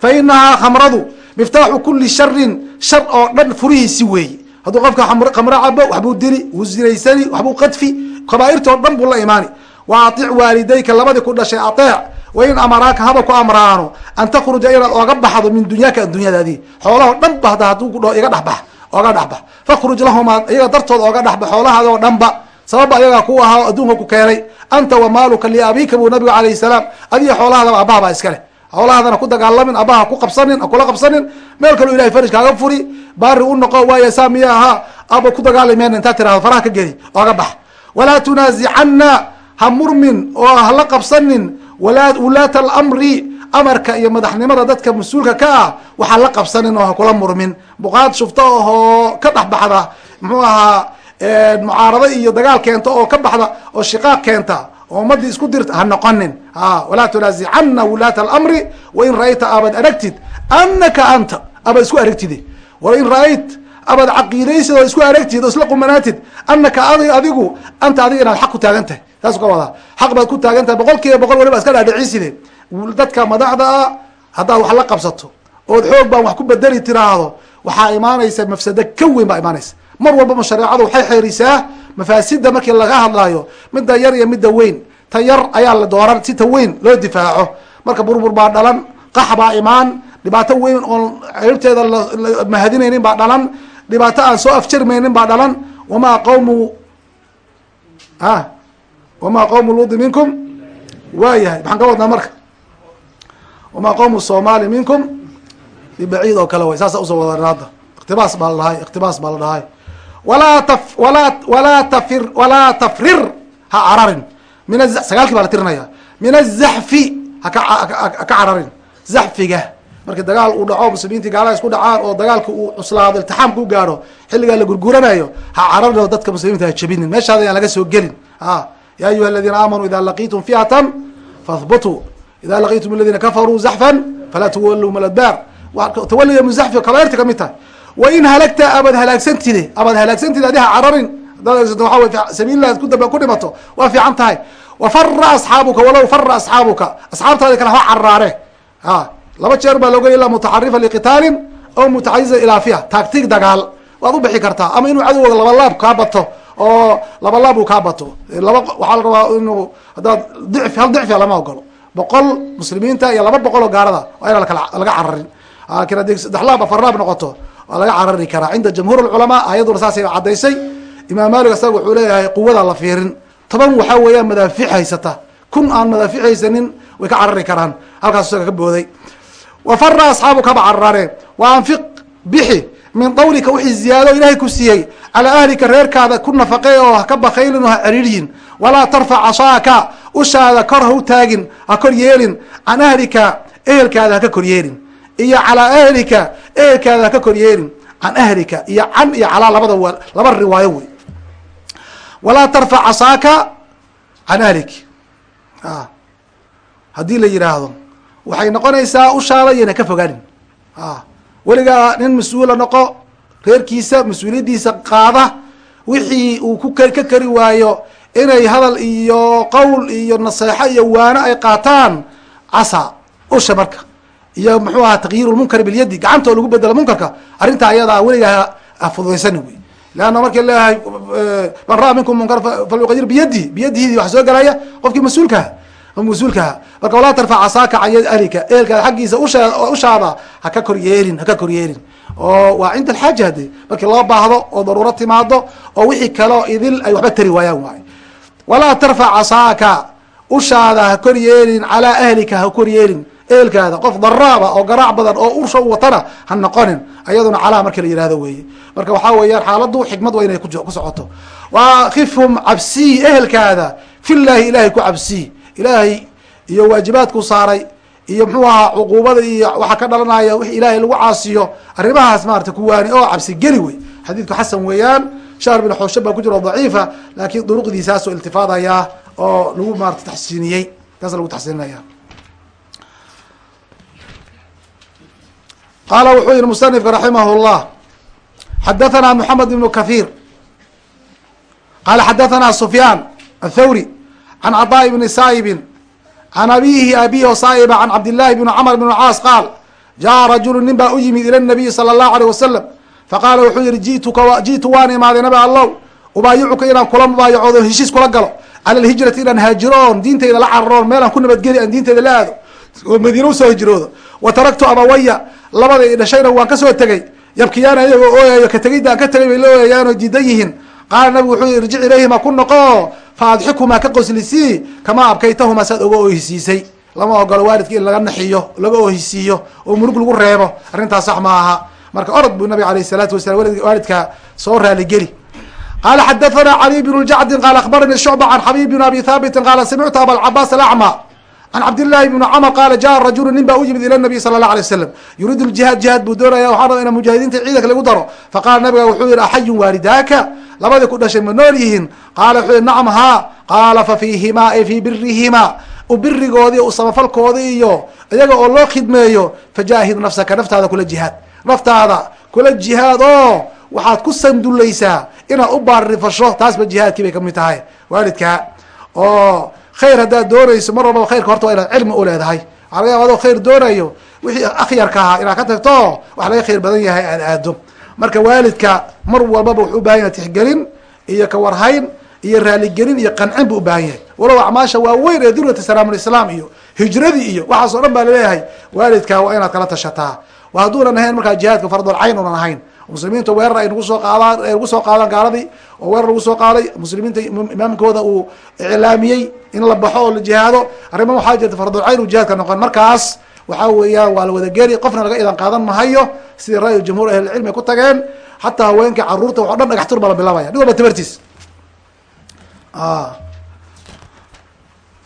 Fa inahaa khamradu miftaaxu kuli sharin shar oo dhan furihiisi weeye hadduu qofka khamro cabo waxbuu dili wuu zinaysani waxbuu qadfi. Kabaairti oo dhan buu la imaani. Wa atic waalidayka labadii ku dhashay ateec wain amaraaka haba ku amraano. An takruja inaad oga baxdo min dunyaaka addunyadaadii xoolaho dhan ba hada hadduu ku dhao iga dhexbax oga dhexbax fakhruj lahumaa iyaga dartood oga dhexbax xoolahaada oo dhan ba. Sababa ayagaa ku ahaa adduunka ku keenay. Anta wa maaluka liabiika buu nabigu alayh salaam. Adiga xoolahaadaba abaha baa iskale xoolahaadana ku dagaalamin abaha ku qabsanin kula qabsanin. Meel kaloo ilahay farij kaaga furi. Baari u noqo waaya saa miya ahaa. Aba ku dagaalimen intaad tirahdo faraha ka geli oga bax. Walaa tunaasicana ha murmin oo hala qabsanin wulaata alamri amarka iyo madaxnimada dadka mas'uulka ka ah waxaa la qabsanin oo ha kula murmin. Buqaad shufta ahoo ka dhex baxda muxuu ahaa mucaarado iyo dagaal keenta oo ka baxda oo shiqaaq keenta oo ummadii isku dirta ha noqonin. Walaa tunaasicana wulaata alamri wain ra'ayta abad aragtid anaka anta abad isku aragtide wain ra'ayt abad caqiidaysid oo isku aragtid oo isla qumanaatid anaka adigu anta adiga inaad xaq ku taagan tahay saas ka wadaa xaq baad ku taagan tahay boqol kiiba boqol waliba iska dhaadhiciside dadka madaxda ah haddaad wax la qabsato ood xoog baan wax ku bedeli tiraahdo waxaa imaanaysa mafsado ka weyn baa imaanaysa. Mar walbama shareecadu waxay xeerisaa mafaasida markii laga hadlaayo midda yar iyo midda weyn. Ta yar ayaa la dooran si ta weyn loo difaaco. Marka burbur baa dhalan qax baa imaan dhibaato weyn oon ceybteeda mahadinaynin baa dhalan dhibaato aan soo afjarmaynin baa dhalan. Wamaa qawmu a wamaa qawmu luudi minkum waayahay maxaan ka wadnaa marka wamaa qawmu somaali minkum bibaciid oo kale way saasa u soo wada hadda ikhtibaas baa la dhahay ikhtibaas baa la dhahay walaa taf walaa walaa tafir walaa tafrir ha cararin min a sagaalkii baa la tirinaya min azaxfi haka haka cararin zaxfiga marki dagaal uu dhaco muslimiintii gaalaha isku dhacaan oo dagaalka uu cuslaado iltixaamka u gaadho xilligaa la gurguranayo ha cararin oo dadka muslimiinta ha jabinin meeshaada ayaan laga soo gelin a ya ayuha aladiina aamanuu ida laqiitum fiatan fahbutuu ida laqiitum aladiina kafaruu zaxfan falaa tuwalum aladbaar tawaliga muzaxfi kabairta ka mid tahay wain halagta abad halaagsantide abad halaagsantide adi ha cararin waa wy sabiililah ku dab ku dhimato waa fiican tahay wafara asxaabuka walow fara asxaabuka asxaabtaadi kale ha caraare a laba jeer baa looga ilaa mutaxarifa liqitaalin aw mutaxayiza ilaa fiha taagtig dagaal waad u bixi kartaa ama inuu cadowga labalaab kaa bato oo labalaab uu kaa bato. Laba waxaa la rabaa inuu haddaad dicfi hal dicfia lama ogolo boqol muslimiinta iyo laba boqol oo gaalada waa inaan laga cararin. Laakiin haddii saddex laab afar laab noqoto waa laga carari karaa. Cinda jamhuur lculamaa ayaduna saasay caddaysay. Imaam maalik isaga wuxuu leeyahay quwada la fiirin. Toban waxaa weeyaan madaafic haysata. Kun aan madaafic haysanin way ka carari karaan. Halkaas isaga ka booday. Wa fara asxaabu kaba carareen wa anfiq bixi min dawlika wixii ziyaado ilahay ku siiyey calaa ahlika reerkaada ku nafaqey oo haka bakaylin oo ha ceriiryin walaa tarfac casaaka ushaada kor ha u taagin ha kor yeelin can ahlika ehelkaada haka kor yeelin iyo calaa ahlika ehelkaada haka kor yeelin can ahlika iyo can iyo calaa labada laba riwaayo wey. Walaa tarfac casaaka can ahlik. Haddii la yihaahdo waxay noqonaysaa ushaada iyana ka fogaanin weligaa nin mas'uula noqo reerkiisa mas'uuliyaddiisa qaada wixii uu ku ka kari waayo inay hadal iyo qowl iyo naseexo iyo waano ay qaataan casa usha marka. Iyo muxuu ahaa takyiir lmunkar bilyadi gacanta oo lagu bedelo munkarka arrintaa ayadaa weligaa hafududaysanin wey. Leanna markii leeyahay man ra'a minkum munkar falyuqayir biyadi biyadihi wax soo galaya qofkii mas'uulkaha mas'uulkaha marka walaa tarfac casaaka can yad ahlika. Ehelkaada xaggiisa usha ushaada ha ka kor yeelin ha ka kor yeelin. Oo waa cinda alxaaja hade markii loo baahdo oo daruuro timaado oo wixii kaleo idil ay waxba tari waayaan waay walaa tarfac casaaka. Ushaada ha kor yeelin calaa ahlika ha kor yeelin. Ehelkaada qof daraaba oo garaac badan oo ursha watana ha noqonin. Ayaduna calaa marka la yihahdo weeye. Marka waxaa weeyaan xaaladdu xikmad waa inay ku socoto. Wa khifhum cabsii ehelkaada. Fillahi ilahay ku cabsii ilaahay iyo waajibaadku saaray iyo muxuu ahaa cuquubada iyo waxaa ka dhalanaya wix ilaahay lagu caasiyo arrimahaas maarata kuwaani oo cabsi geli wey. Xadiidku xasan weeyaan shahr bin xooshe baa ku jiro daciifa laakiin duruqdiisaasoo iltifaadaya oo lagu maarata taxsiiniyey. Taas lagu taxsiininaya qaala wuxuu yihi musanifka raximah llah xadathana moxamed ibnu kahiir qaala xadathana sufyaan athawri can caطاء bni saa'ibin can abihi abihi o saaiba can cabdillahi bni cmr bn caas qaal jaءa rajulu nin baa u yimid ilى الnabiyi salى الlahu alيه wasalam faqaala wuxuu yihi jituka ji'tu waan imaaday nabi allow ubaayicuka inaan kula mubaayacoodo heshiis kula galo cala lhijrati inaan haajiro oon diinteyda la cararoon meelaan ku nabadgeli aan diinteyda la aado oo madiina usoo hijroodo wa taraktu abawaya labada i dhashayna waan kasoo tegey yabkiyaana iyagoo ooyayo ka tegidda aan ka tegay bay la ooyayaanoo diidan yihiin qaala nabigu wuxuu yihi irjic ilayhima ku noqo fa adxikumaa ka qoslisii kamaa abkaytahumaa saad oga ohisiisay lama ogolo waalidka in laga naxiyo laga ohisiiyo oo murug lagu reebo arrintaas sax ma aha. Marka orod buu nabiga alayh isalaatu wasalam waalidka soo raaligeli qaala xadathana caliy bnu ljacdin qaala akhbarani shucba can xabiib bn abi haabiti qaala samictu abaalcabaas alacma can cabdillahi bni cmr qaala jaءa rajulu nin baa u yimid ila nabiy sala اlah alay waslam yuriidu ljihaad jihaad buu doonaya waxaa raba ina mujaahidiinta ciidanka lagu daro faqala nabiga wuxuu yihi axayun waalidaaka labadii ku dhashay ma nool yihiin qaala wuxuu yihi nacam haa qaala fa fiihimaa ay fii birihimaa birigoodii u samafalkoodii iyo iyaga oo loo khidmeeyo fajaahid nafsaka naftaada kula jihaad naftaada kula jihaad oo waxaad ku sandulaysaa inaad u baaririfasho taasba jihaadkii bay ka mid tahay waalidkaa oo khayr haddaad doonayso mar walbaba khayrka horta waa inaad cilmi u leedahay. Waxaa adoo khayr doonayo wixii akhyarka ahaa inaad ka tagto wax laga khayr badan yahay aad aado. Marka waalidka mar walbaba wuxuu ubahan yahay tixgelin iyo kawarhayn iyo raaligelin iyo qancin buu ubahan yahay. Walow acmaasha waaweyn ee durwata salaamulislaam iyo hijradii iyo waxaas dhan baa la leeyahay waalidka waa inaad kala tashataa. Hadduunan ahayn markaa jihaadka fardulcayn unan ahayn muslimiinta weerar ay nagu soo qaadaan ay nagu soo qaadaan gaaladii oo weerar lagu soo qaaday muslimiinta imaamkooda uu iclaamiyey in la baxo oo la jihaado. Arrima waxaa jirta fardulcayn u jihaadka noqon. Markaas waxaa weeyaan waa la wada geli qofna laga idan qaadan mahayo sidii ra-y jamhuur ahlilcilmi ay ku tageen. Xataa haweenka carruurta o dhan dhagaxtur baa la bilaabaya. Nin walba tabartiis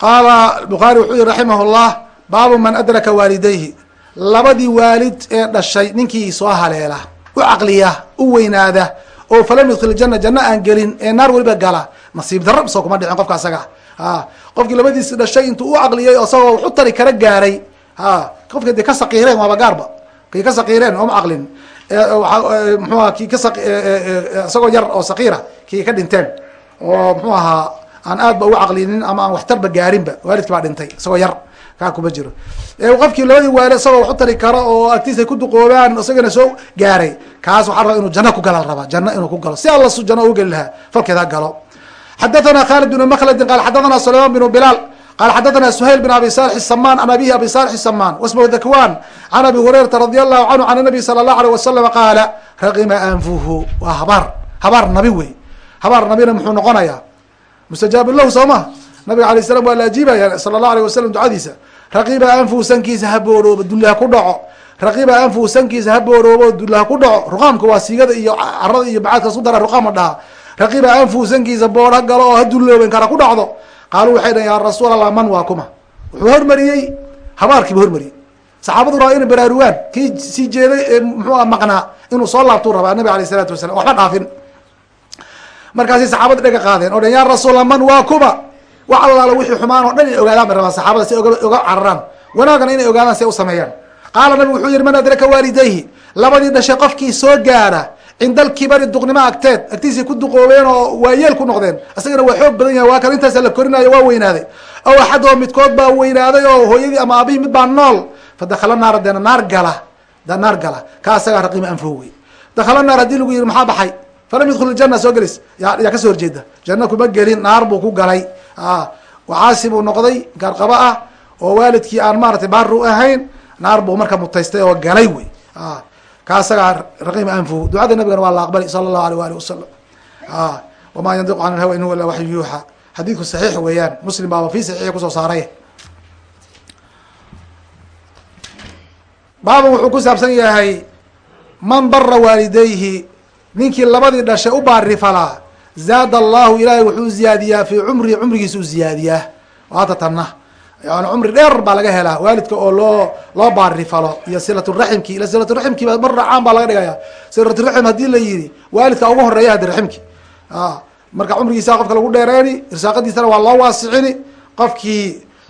qaala bukhaari wuxuu yihi raximah llah baabu man adraka waalidayhi. Labadii waalid ee dhashay ninkii soo haleela u caqliya u weynaada oo falam yudkil jana janno aan gelin ee naar weliba gala. Nasiib darro soo kuma dhicin qofka asaga. A qofkii labadiisi dhashay intuu u caqliyay isagoo wax u tari kara gaaray. Ha qofka dee ka saqiireen waaba gaarba. Kii ka saqiireen ooma caqlin. Mxuaha kii ka isagoo yar oo saqiira kii ka dhinteen. Oo mxuu ahaa aan aad ba uga caqlinin ama aan waxtarba gaarinba. Waalidki baa dhintay isagoo yar kaa kuma jiro. Qofkii labadii waalid isagoo wax u tari karo oo agtiisa ku duqoobaan isagana soo gaaray kaas waxaa rabaa inuu janno ku gala rabaa janno inuu ku galo. Si alla su janno ugu geli lahaa falkeeda galo. Xadathana khalid bn mkldin qala xadathana sulayman bn bilaal qala xadathana suhayl bn abi salix saman an abihi abi salix saman wasmhu dakwan can abi hurayrata radi allahu canhu can nabiy sala allahu alيh wasalam qaala raqima anfuhu waa habaar habaar nabi wey habaar nabina muxuu noqonayaa. Mustajaabun lahu soo ma? Nabiga alay slam waa la ajiibaya sala allahu alيh wasalam ducadiisa raqiba sankiisa ha boorooba dulli ha ku dhaco. Raqiba anfuhu sankiisa ha booroobo dulla ha ku dhaco. Ruqaamka waa siigada iyo carada iyo bacaadka isku dara ruqaam la dhahaa raqiba anfuhu sankiisa galo oo ha dullooben kara ku dhacdo. Qaaluu waxay dhahen yaa rasuul allah man waa kuma? Wuxuu hormariyey. Habaarkiiba hormariyey. Saxaabadu rabaa inay baraarugaan. Kii sii jeeday ee muxuu maqnaa. Inuu soo laabtuu rabaa nabi alayh isalaatu wasalam waxba dhaafin. Markaasay saxaabada dhega qaadeen. Oo dhan yaa rasuula man waa kuma wax allaala wixii xumaan oo dhan inay ogaadaan bay rabaan saxaabada si oga cararaan. Wanaagana inay ogaadaan si ay u sameeyaan. Qaala nabigu wuxuu yihi man adraka waalidayhi? Labadii dhashay qofkii soo gaara cinda alkibari duqnimo agteed agtiisay ku duqoobeen oo waayeel ku noqdeen isagana waa xoog badan yahay waa kan intaasa la korinayo waa weynaaday. Aw axadoo midkood baa weynaaday oo hooyadii ama aabihii mid baa nool. Fadakala naara deena naar gala naar gala. Ka asagaa raqiima anfow wey dakala naar haddii lagu yihi maxaa baxay falam yadkhul jana soo gelis ya yaa ka soo horjeeda janno kuma gelin naar buu ku galay wacaasi buu noqday gaarqaba ah oo waalidkii aan maaratay baaru ahayn naar buu marka mutaystay oo galay wey ka asagaa raqiima anfow ducada nabigana waa la aqbali sala allahu alيh wali wasalam wamaa yandiqu can ilhawa in huwa ila waxyu yuuxa xadiidku saxiix weeyaan muslim baaba fi saxiixi ku soo saaray baaban wuxuu ku saabsan yahay man bara waalidayhi ninkii labadii dhashay u baari falaa. Zaada allahu ilaahay wuxuu ziyaadiyaa fii cumrihi cumrigiisa u ziyaadiyaa. Waata tanna. Yani cumri dheer baa laga helaa. Waalidka oo loo loo baari falo iyo silaturaximki ila silaturaximki ba mar racaan baa laga dhigaya. Silaturaxim haddii la yihi waalidka ugu horreeya hadi raximki. Marka cumrigiisa qofka lagu dheereeni irsaaqadiisana waa loo waasicini. Qofkii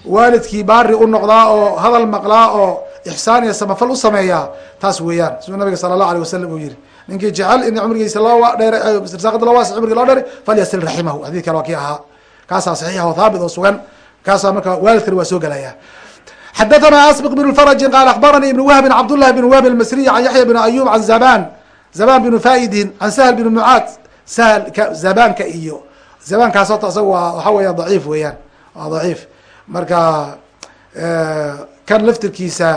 waalidkii baari u noqdaa oo hadal maqlaa oo ixsaan iyo samafal u sameeyaa taas weeyaan. Siduu nabiga sala allahu alيh wasalam uu yihi ninkii jecel in cumrigiisa loo dheer irsaaqada loo waasic cumriga loo dheer falyasil raximahu xadid kale waa kii ahaa kaasaa saxiixa oo haabit oo sugan kaasaa marka waalidkani waa soo gelaya xadathana asbq bn farji qaal akbaranii ibn wahbin cabdالlah bn wahb اlmasriy can yaxya bn ayub can zaban zaban bn faidin can sahl bn mucaad sahlka zabanka iyo zabankaas horta isaga waa waxa weeyaan daciif weeyaan waa daciif marka kan laftirkiisa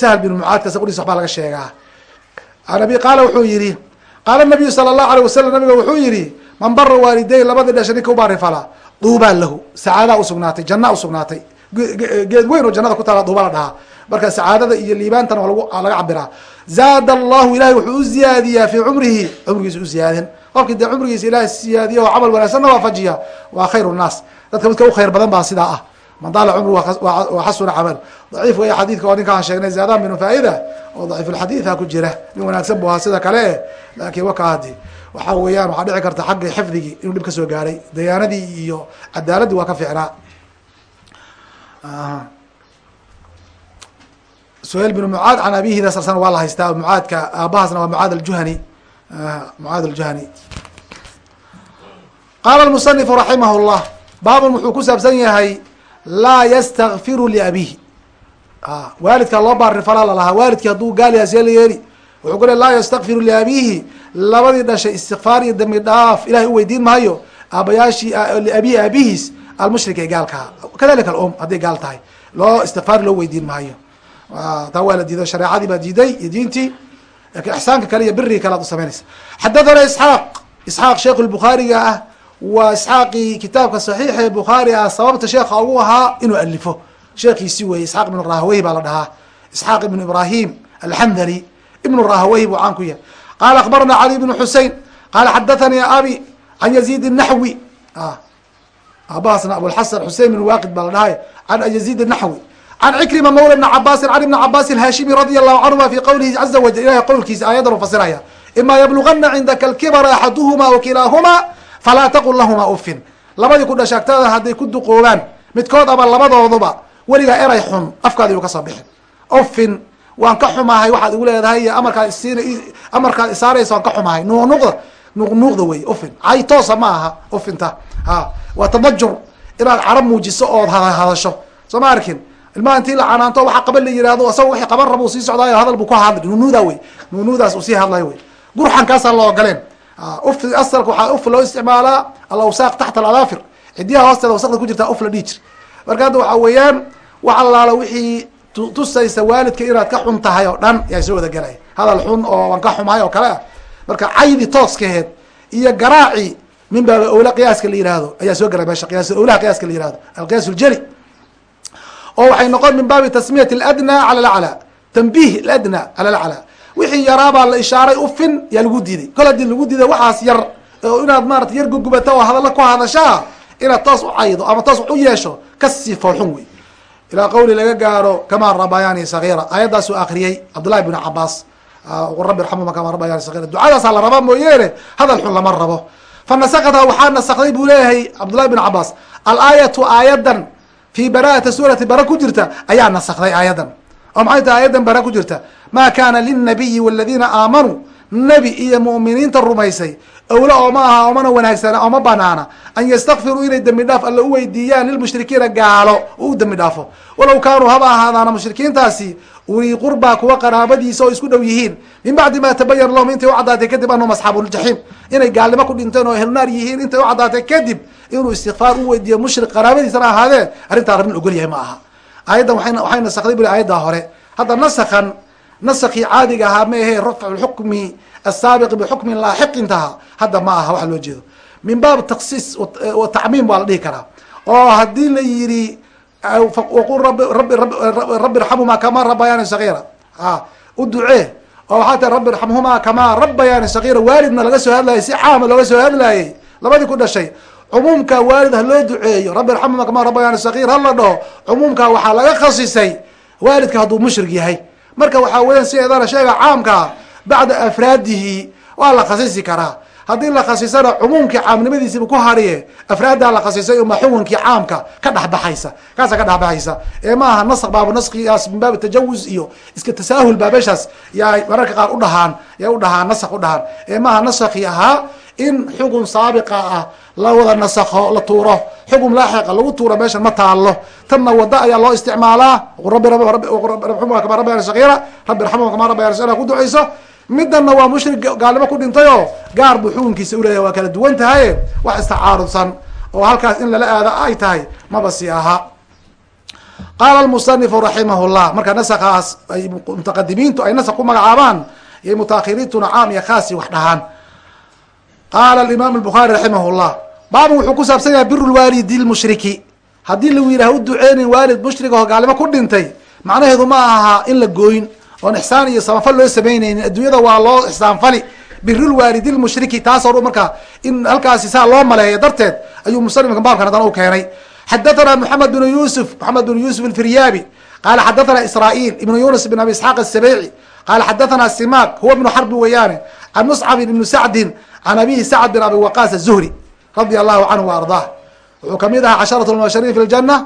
sahl bin mucaadka isagudhis waxbaa laga sheegaa anabi qaala wuxuu yihi qaala nabiyu sala allahu alيh wasalam nabiga wuxuu yihi man bara waalideyn labadii dhashay ninka ubaari falaa duubaa lahu sacaadaa usugnaatay janna usugnaatay geed weyn oo jannada ku taala duuba la dhahaa marka sacaadada iyo liibaantana waa laga cabiraa zaada allahu ilahay wuxuu u ziyaadiyaa fii cumrihi cumrigiisa u ziyaadin qofkii dee cumrigiisa ilahay siyaadiya oo camal wanaagsanna waafajiya waa khayr nnaas dadka midka u khayr badan baa sidaa ah man daala cumru waa xasuna camal daciif wey xadiidka oo ninkaan sheegnay zaadan binu faa'ida oo daciifulxadiidha ku jira. Nin wanaagsan bu ahaa sida kale e laakiin waka hadi waxaa weeyaan waxaa dhici karta xagga xifdigii inuu dhib ka soo gaaray. Dayaanadii iyo cadaaladii waa ka fiicnaa. Suhayl bin mucaad can abihida salsana waa la haystaa. Mucaadka aabahaasna waa mucaad aljuhani. Mucaad aljuhani. Qaala lmusanifu raximah llah baabun wuxuu ku saabsan yahay laa ystakfiru liabihi waalidka loo baarifalaa lalahaa waalidkii hadduu gaalayaa see la yeeli wuxuu ku le laa yastakfiru liabihi labadii dhashay istikfaar iyo dambi dhaaf ilahay u weydiin maayo aabayaashii liabihi aabihiis almushrik ee gaalkaa kadalika alum hadday gaal tahay loo istikfaar loo weydiin maayo. Taa waa la diido shareecadii baa diiday iyo diintii laakiin ixsaanka kale iyo birigi kale ad u samaynaysa xadathana isxaaq isxaaq sheekh lbukhaariga ah waa isxaaqii kitaabka saxiixa ee bukhaari ah sababta sheekha ugu ahaa inuu alifo. Sheekiisi weeye isxaaq ibnu rahaweyh baa la dhahaa. Isxaaq ibnu ibrahim alxamdali ibnu rahaweyh buu caan ku yahay. Qaala akbarana cali bnu xusein qaala xadathanii abi can yaziid naxwi aabahaasna abulxasan xusein bin waaqid baa la dhahay can yaziid naxwi can cikrima mawla bni cabaasin can ibni cabaasin haashimi radia allahu canhuma fi qowlihi caza wajal ilahay qowlkiisa aayadan fasiraya. Ima yablugana cindaka alkibara axaduhuma wakilaahuma falaa taqul lahuma ufin labadii ku dhashaagtada hadday ku duqoobaan midkood ama labadooduba weligaa eray xun afkaada yuu ka soo bixin ufin waan ka xumahay waxaad igu leedahay iyo amarkaad isiin amarkaad isaaraysa waan ka xumahay nuunuqda nuuqnuuqda wey ufin cay toosa ma aha ufinta ha waa tamajur inaad carab muujiso ood hadasho soo ma arkin ilmaha intii la canaanto waxa qaban la yihahdo isaga wixii qaban raba sii socdaayo hadal buu ku hadli nuunuuda wey nuunuudaas uu sii hadlayo wey gurxankaasaa la ogoleen uf Ah, asalka waxaa uf loo isticmaalaa alawsaaq taxta aladaafir cidiyaha hoosteeda wasaqda ku jirtaa la dhihi marka hadda waxaa weeyaan wax allaala wixii tusaysa waalidka inaad ka xun oo dhan yaa soo wada gelaya hadal xun oo waan ka xumahay oo kale ah. Marka caydi tooskaheed iyo garaaci min baab owla qiyaaska la yihahdo ayaa soo gala meesha qiyaas owlaha qiyaaska la yihahdo alqiyaas ljeli oo waxay noqon min baabi tasmiyat aladna cala alaclaa tanbih aladna cala alaclaa wixii yaraabaa la ishaaray ufin yaa lagu diiday. Kol haddii lagu diiday waxaas yar inaad maarata yar gugubata oo hadalla ku hadashaa inaad taas u caydo ama taas wax u yeesho ka sii foolxun wey ilaa qawli laga gaaro kamaa rabayani sagiira. Aayaddaasuu akriyey cabdullahi bn cabaas rabi raxamuma kamaa rabayani sagiira. Ducadaasaa la rabaa mooyeene hadal xun lama rabo. Fa nasakatha waxaa nasakday buu leeyahay cabdullahi bn cabaas alaayatu aayadan fii bara'ati suurati bara ku jirta ayaa nasakday aayadan oo maxay tahay ayadan bara ku jirta. Ma kana lilnabiyi waladiina aamanuu nebi iyo mu'miniinta rumaysay. Owla ooma aha oomana wanaagsana ooma banaana. An yastakfiruu inay dembi dhaaf alla u weydiiyaan lilmushrikiina gaalo u u dembi dhaafo. Walow kaanuu haba ahaadaana mushrikiintaasi ulii qurbaa kuwa qaraabadiisa oo isku dhow yihiin. Min bacdi ma tabayan lahum intay u caddaatay kadib anhum asxaabuuljaxiim inay gaalnimo ku dhinteen oo helnaar yihiin intay u caddaatay kadib inuu istikfaar u weydiiyo mushrik qaraabadiisana ahaadee arrintaa arrin ogol yahay ma aha aayaddan waay nasakday buli aayaddaa hore. Hadda nasakan nasakii caadiga ahaa ma ahe rafcu lxukmi asaabiqi bixukmin laaxiqintaha hadda ma aha waxa loo jeedo. Min baab taksiis wa tacmiim waa la dhihi karaa. Oo haddii la yidhi waqul rabbi irxamhumaa kamaa rabayaani sagiira. A u ducee. Oo waxaa tahay rabbi irxamhumaa kamaa rabayaani sagiira. Waalidna laga soo hadlayay si caama looga soo hadlayay labadii ku dhashay cumuumka waalid ha loo duceeyo. Rabbi irxamhumaa kamaa rabayaani sagiir hala dhaho cumuumka waxaa laga khasisay. Waalidka hadduu mushrik yahay. Marka waxaa weyan sideedana sheega caamkaa bacda afraadihi waa la khasisi karaa. Haddii la khasisana cumuumkii caamnimadiisiiba ku hariye afraaddaa la khasisay uma xukunkii caamka ka dhexbaxaysa kaasa ka dhexbaxaysa ee ma aha nas baabu naskigaas min baabi tajawuz iyo iska tasaahul baa meeshaas yaa mararka qaar udhahaan ya udhahaan nasak udhahaan ee maaha nasakii ahaa in xukun saabiqa ah la wada nasakho la tuuro xukun laaxiqa lagu tuuro meeshan ma taalo tanna wada ayaa loo isticmaalaa rabi kama rabbi sagiira rabbi raxamhum kama rabbi sagiira ku ducayso midana waa mushrik gaalnimo ku dhintay oo gaar buu xukunkiisa uleeyahay waa kala duwan tahaye wax istacaarudsan oo halkaas in lala aado ay tahay maba si aha qaala almusanifu raximah llah marka nasakaas ay mutaqadimiintu ay nasak ku magacaabaan iyo mutaahiriintuna caam iyo khaasi wax dhahaan qaala alimaam albukhari raximah llah baabun wuxuu ku saabsan yahay biru lwaalidi lmushriki haddii lagu yidhaha u duceynin waalid mushrig oo gaalnimo ku dhintay macnaheedu ma aha in la gooyin oon ixsaan iyo samafal loo samaynaynin adduunyada waa loo ixsaanfali birulwaalidi lmushriki taas or markaa in halkaasi saa loo maleeyo darteed ayuu musanifka baabkan haddana u keenay xadathana moxamed bnu yusuf moxamed bnu yusuf alfiryaabi qaala xadathana israail ibnu yunus bn abi isxaaq asabeyci qaala xadathana simaak huwa bnu xarbi weeyaane can muscabin ibnu sacdin can abihi sacd bin abi waqaas azuhri radia allahu canhu wa ardaah wuxuu ka mid ahaa casharat lmubashiriin fi ljana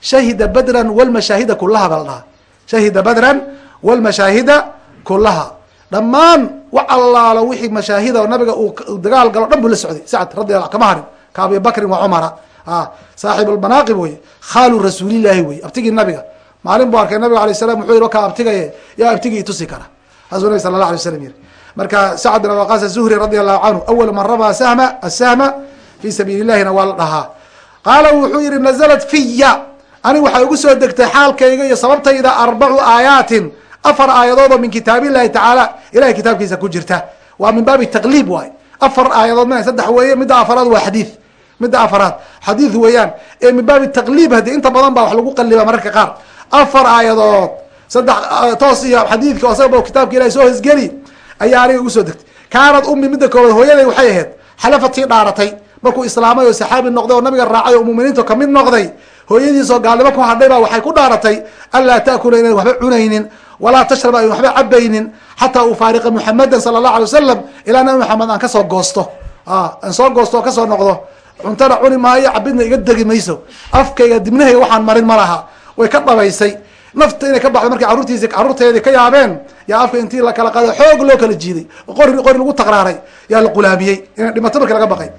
shahida badran walmashaahida kulaha baa la dhahaa shahida badran walmashaahida kulaha dhammaan wax allaalo wixii mashaahida nabiga uu dagaal galo dhan buu la socday sacd radi kama harin ka abi bakrin wa cumara saaxib almanaaqib wey khaalu rasuulillahi wey abtigii nabiga maalin buu arkay nabiga alay salam wuxuu yihi wakaa abtigaye yaa abtigii itusi kara saasuu nabig sala la alay slam yiri marka sacd bin waqaas azuhri radi allahu canhu awal man rabaa sahma asahma fi sabiili llahina waa la dhahaa qaala wuxuu yihi nazalat fiya anig waxay ugu soo degtay xaalkayga iyo sababtayda arbacu aayaatin afar aayadood oo min kitaab illahi tacaala ilahay kitaabkiisa ku jirta. Waa min baabi taqliib waay. Afar aayadood ma saddex weeye midda afaraad waa xadiid midda afaraad xadiid weeyaan. Ee min baabi taqliib haddii inta badan baa wax lagu qaliba mararka qaar. Afar aayadood saddex toos iyo xadiidka asagaba kitaabka ilahay soo hosgeli ayaa aniga ugu soo degtay. Kaanad ummi midda koobaad hooyaday waxay ahayd xalafatii dhaaratay. Markuu islaamay oo saxaabi noqday oo nabiga raacay oo muminiinta ka mid noqday hooyadiisoo gaalnimo ku hadhay baa waxay ku dhaaratay anlaa taakula inaan waxba cunaynin walaa tashraba ayn waxba cabaynin xataa ufaariqa muxamadan sala allahu alay wasalam ilaa nabi maxamed aan ka soo goosto. Aan soo goosto oo ka soo noqdo cuntana cuni maayo cabidna iga degi mayso afkayga dibnahayga waxaan marin ma laha way ka dhabaysay nafta inay ka baxdo markay carruurtiisi carruurteedii ka yaabeen yaa afka intii la kala qaado xoog loo kala jiiday. Qori qori lagu taqraaray yaa la qulaamiyey inay dhimato markii laga baqay.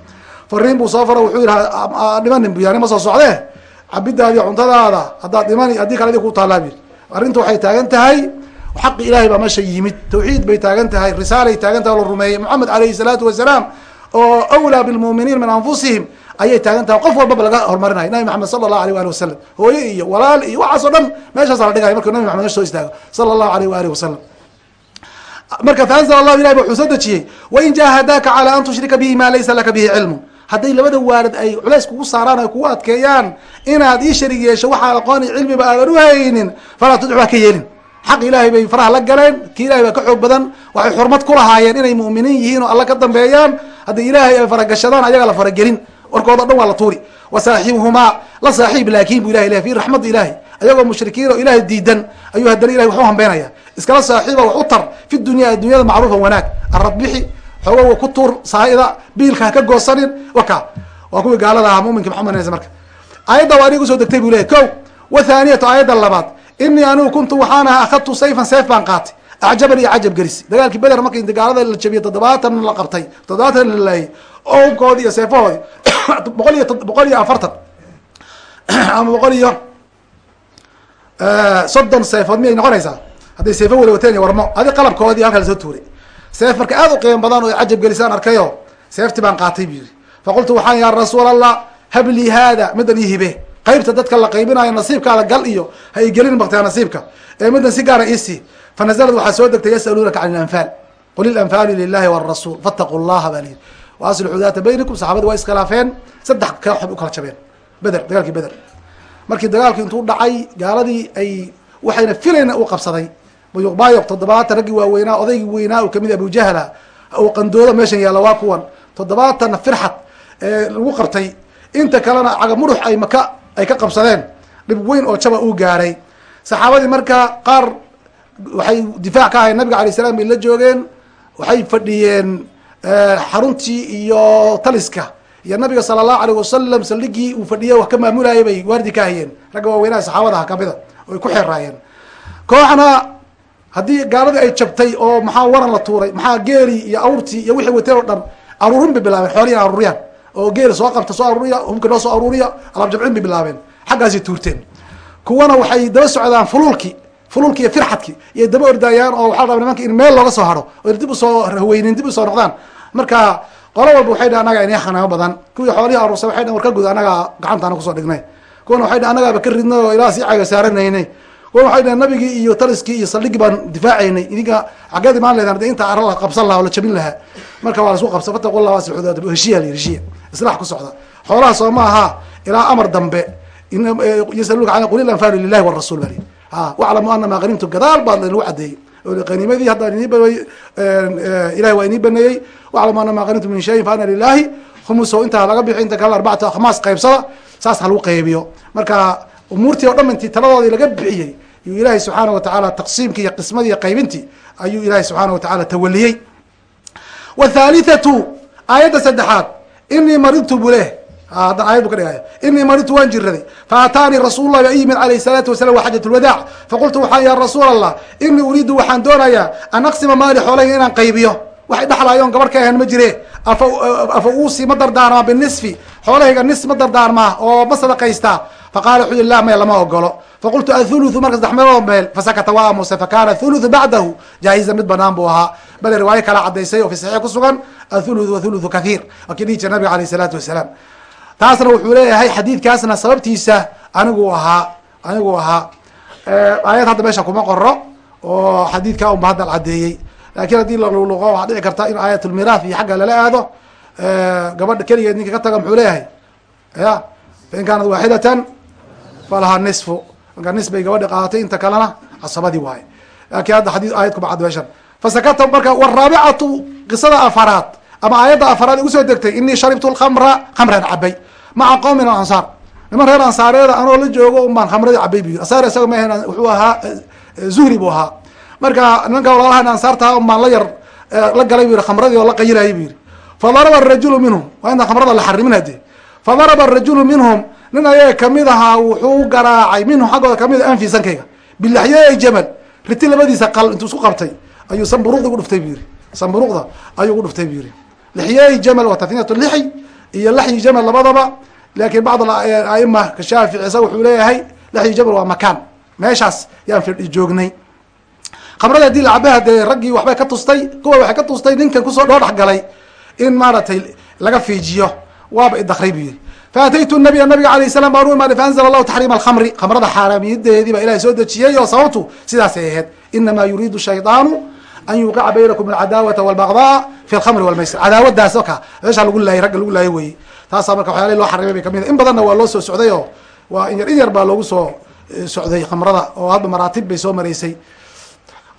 Fariin buu soo faro wuxuu yihi dhimanin bu yaani ma soo socdee? Cabidaadi cuntadaada haddaad dhimani haddii kale adi ku taallaa bir arrinta waxay taagan tahay xaqi ilahay baa meesha yimid. Tawxiid bay taagan tahay risaalay taagan tahay la rumeeyey moxamed alayhi salaatu wasalaam oo awlaa bilmuuminiin min anfusihim ayay taagan tahay qof walbaba laga horumarinayo nabi maxamed sala allahu alيh wali wasalam hooye iyo walaal iyo waxaas dhan meeshaasa la dhigaya markuu nabi maxamed meesha soo istaago sala allahu aleyh waalihi wasalam marka faanzl allahu ilahi wuxuu soo dejiyey wain jahadaaka calى an tushrika bihi ma laysa laka bihi cilmu hadday labada waalid ay culays kugu saaraan ay kugu adkeeyaan inaad ii sharig yeesho waxaa aqoon iyo cilmiba aadan uhaynin falaa tudc waa ka yeelin. Xaq ilaahay bay faraha la galeen ki ilahay baa ka xoog badan waxay xurmad kulahaayeen inay mu'miniin yihiin oo alla ka dambeeyaan. Haddii ilaahay ay faragashadaan ayaga la faragelin warkooda dhan waa la tuuri. Wa saaxibuhumaa la saaxiib laakin bu ilahay leh fi raxmadda ilaahi ayagoo mushrikiin oo ilahay diidan ayuu haddana ilahay wax u hambeynaya iskala saaxiiba wax u tar fi dunya addunyada macruufan wanaag. Aradbixi xooga ku tuur saaida biilka ha ka goosanin. Waka waa kuwii gaalada ahaa muminka maxamed marka. Aayadda waa aniga u soo degtay bu leyahy ko wathaniyatu aayadda labaad. Inii anigu kuntu waxaan ahaa akhadtu sayfan seef baan qaatay. Acjaban iyo cajab gelisi dagaalkii beder markii gaalada la jabiyey toddobaatan la qabtay toddobaatan la laayay oo hubkoodi iyo seefahoodi boqol iyo boqol iyo afartan ama boqol iyo soddon seefood miyay noqonaysaa? Hadday seefo wala wateen warmo. Adi qalabkoodii halkaa la soo tuuray. Seef marka aad u qiimo badan oo cajab gelisaan arkayo seefti baan qaatay bu yiri faqultu waxaan ya rasuul allah hablii haada midan ii hibe. Qaybta dadka la qaybinayo nasiibkaada gal iyo ha i gelin baktiga nasiibka. Ee midan si gaara iisii fanazalad waxaa soo degtay yasaluunaka can ilanfaal qul ilanfaalu lilahi wrasuul fataquu llaha baa layidhi wa aslixuu daata baynikum saxaabadi waa iskhilaafeen saddex koox u kala jabeen beder dagaalkii beder markii dagaalkii intuu dhacay gaaladii ay waxayna filayna u qabsaday bayuq bayuq toddobaatan raggii waaweynaa odaygii weynaa uu ka mid abujahla uu qandooda meeshan yaalla waa kuwan toddobaatanna firxad lagu qabtay inta kalena caga mudux ay maka ay ka qabsadeen dhib weyn oo jaba uu gaaray saxaabadii marka qaar waxay difaac ka ahayen nabiga alay salam bay la joogeen waxay fadhiyeen xaruntii iyo taliska. Iyo nabiga sala allahu alayh wasalam saldhigii uu fadhiye wax ka maamulayay bay waardi ka hayeen ragga waaweynaha saxaabadaha kamida oy ku xeeraayeen kooxna haddii gaaladii ay jabtay oo maxaa waran la tuuray maxaa geeli iyo awrtii iyo wixii wateen oo dhan aruurin bay bilaabeen xoolihi aruuriyaan. Oo geeli soo qabta soo aruuriya hubka noo soo aruuriya alaab jabcin bay bilaabeen. Xaggaasay tuurteen. Kuwana waxay daba socdaan fuluulki fululki iyo firxadki iyo daba ordaayaan oo waxaa raba nimanka in meel looga soo haro o dib u soo haweynin dib u soo noqdaan. Marka qolo walba waxay dha anaga inii xanaamo badan. Kuwii xoolihii aruursay waxay dhan war ka gud anagaa gacantaana ku soo dhignay. Kuwana waxay dhan anagaaba ka ridnay oo ilaa sii caga saaranaynay. Kuwana waxay dhahen nabigii iyo taliskii iyo saldhigii baan difaacaynay. Idinka xaggeed imaan leedaan de inta ara la qabsan laha o la jabin lahaa. Marka waa lasku qabsa fataqu llah waslxudaad heshiya la heshiya islax ku socda. Xoolaha soo ma aha ilaa amar dambe. Yasaluka an qul ilanfaalu lilahi warasul bali waclamu ana maa hanimtu gadaal baa lagu cadeeyey qanimadii hadda ilahi waa inii baneeyey waclamu ana maa hanimtu min shayin fa ana lilahi khumuso intaa laga bixi inta kale arbacata akhmaas qaybsada saas ha lagu qaybiyo marka umuurtii o dhan intii taladoodii laga bixiyey yuu ilaahay subxaana watacaala taqsiimkii iyo qismadii qaybintii ayuu ilaahay subxaana watacaala tawaliyey wthalithatu aayadda saddexaad inii maridtu buleh ayad bu ka dhigaya inii maridtu waan jiraday faataanii rasuul lah baa i yimid alayh salaatu wasalam wa xajat faqultu waxaan ya rasuul allah inii uriidu waxaan doonayaa an aqsima maali xoolahayga inaan qaybiyo waxay dhexlaayoon gabar ka ahan ma jire afa uusi ma dardaarmaa binisfi xoolahayga nis ma dardaarmaa oo ma sadaqaystaa faqala wuxuu yihi la maya lama ogolo faqultu athuluthu marka saddex meelood meel fasakata waa aamuse fakana thuluthu bacdahu jaahiza mid banaan buu ahaa bale riwaayo kala cadaysay oo fi saxiix kusugan athuluthu wathuluthu kathiir waa kii dhihi jira nabiga alayh isalaatu wasalaam taasna wuxuu leeyahay xadiidkaasna sababtiisa anigu ahaa anigu ahaa. Aayad hadda meesha kuma qoro oo xadiidka unba hadda cadeeyey laakiin haddii laluqo waxaa dhici karta in aayat lmirath iyo xagga lala aado. Gabadha keligeed ninka ka taga muxuu leeyahay ya fain kaanat waaxidatan falahaa nisfu. Marka nis bay gabadhi qaadatay inta kalena casabadii waaye laakiin hadda xadii aayad kuma cad meeshan. Fasakata marka waraabicatu qisada afaraad ama aayadda afaraad igu soo degtay inii sharibtu lkamra khamran cabay maca qowmin ansaar niman reer ansaareeda anoo la joogo un baan khamradii cabay bu asaar isaga ma wuxuu ahaa zuhri buu ahaa. Marka nimanka walaalahan ansaartaha un baan la yar la galay bu yihi khamradii oo la qayilayay bu yihi fadaraba arajulu minhum waa intaan khamrada la xarimin hade fadaraba arajulu minhum nin ayaga ka mid ahaa wuxuu garaacay minhum xaggooda ka mid a anfi sankayga bilaxyey jamal riti labadiisa qal intuu isku qabtay ayuu sanburuqda gu dhuftay bu yihi sanburuqda ayuu gu dhuftay bu yihi lixyey jamal waa tahniyat lixi iyo laxyi jamal labadaba laakiin bacd aima kashaafici isaga wuxuu leeyahay laxyi jamal waa makaan meeshaas yaan fidhi joognay khamrada haddii la cabaha dee raggii waxbay ka tustay kuwa waxay ka tustay ninkan ku soo dhoo dhex galay in maaratay laga fiijiyo waaba idakray bu yihi faataytu nabiya nabiga alayh salam baan u imaaday faanzla allahu taxriima alkhamri khamrada xaaraamiyadeedii baa ilahay soo dejiyey oo sababtu sidaasay ahayd inamaa yuriidu shaydaanu an yuqica baynakum alcadaawata walbagdaa fi alkhamri walmaysir cadaawadaas oka meeshaa lagu laayay ragga lagu laayay weye taasaa marka waxyaalihii loo xarimay bay ka in badanna waa loo soo socday oo waa in yar in yar baa loogu soo socday khamrada oo hadda maraatib bay soo maraysay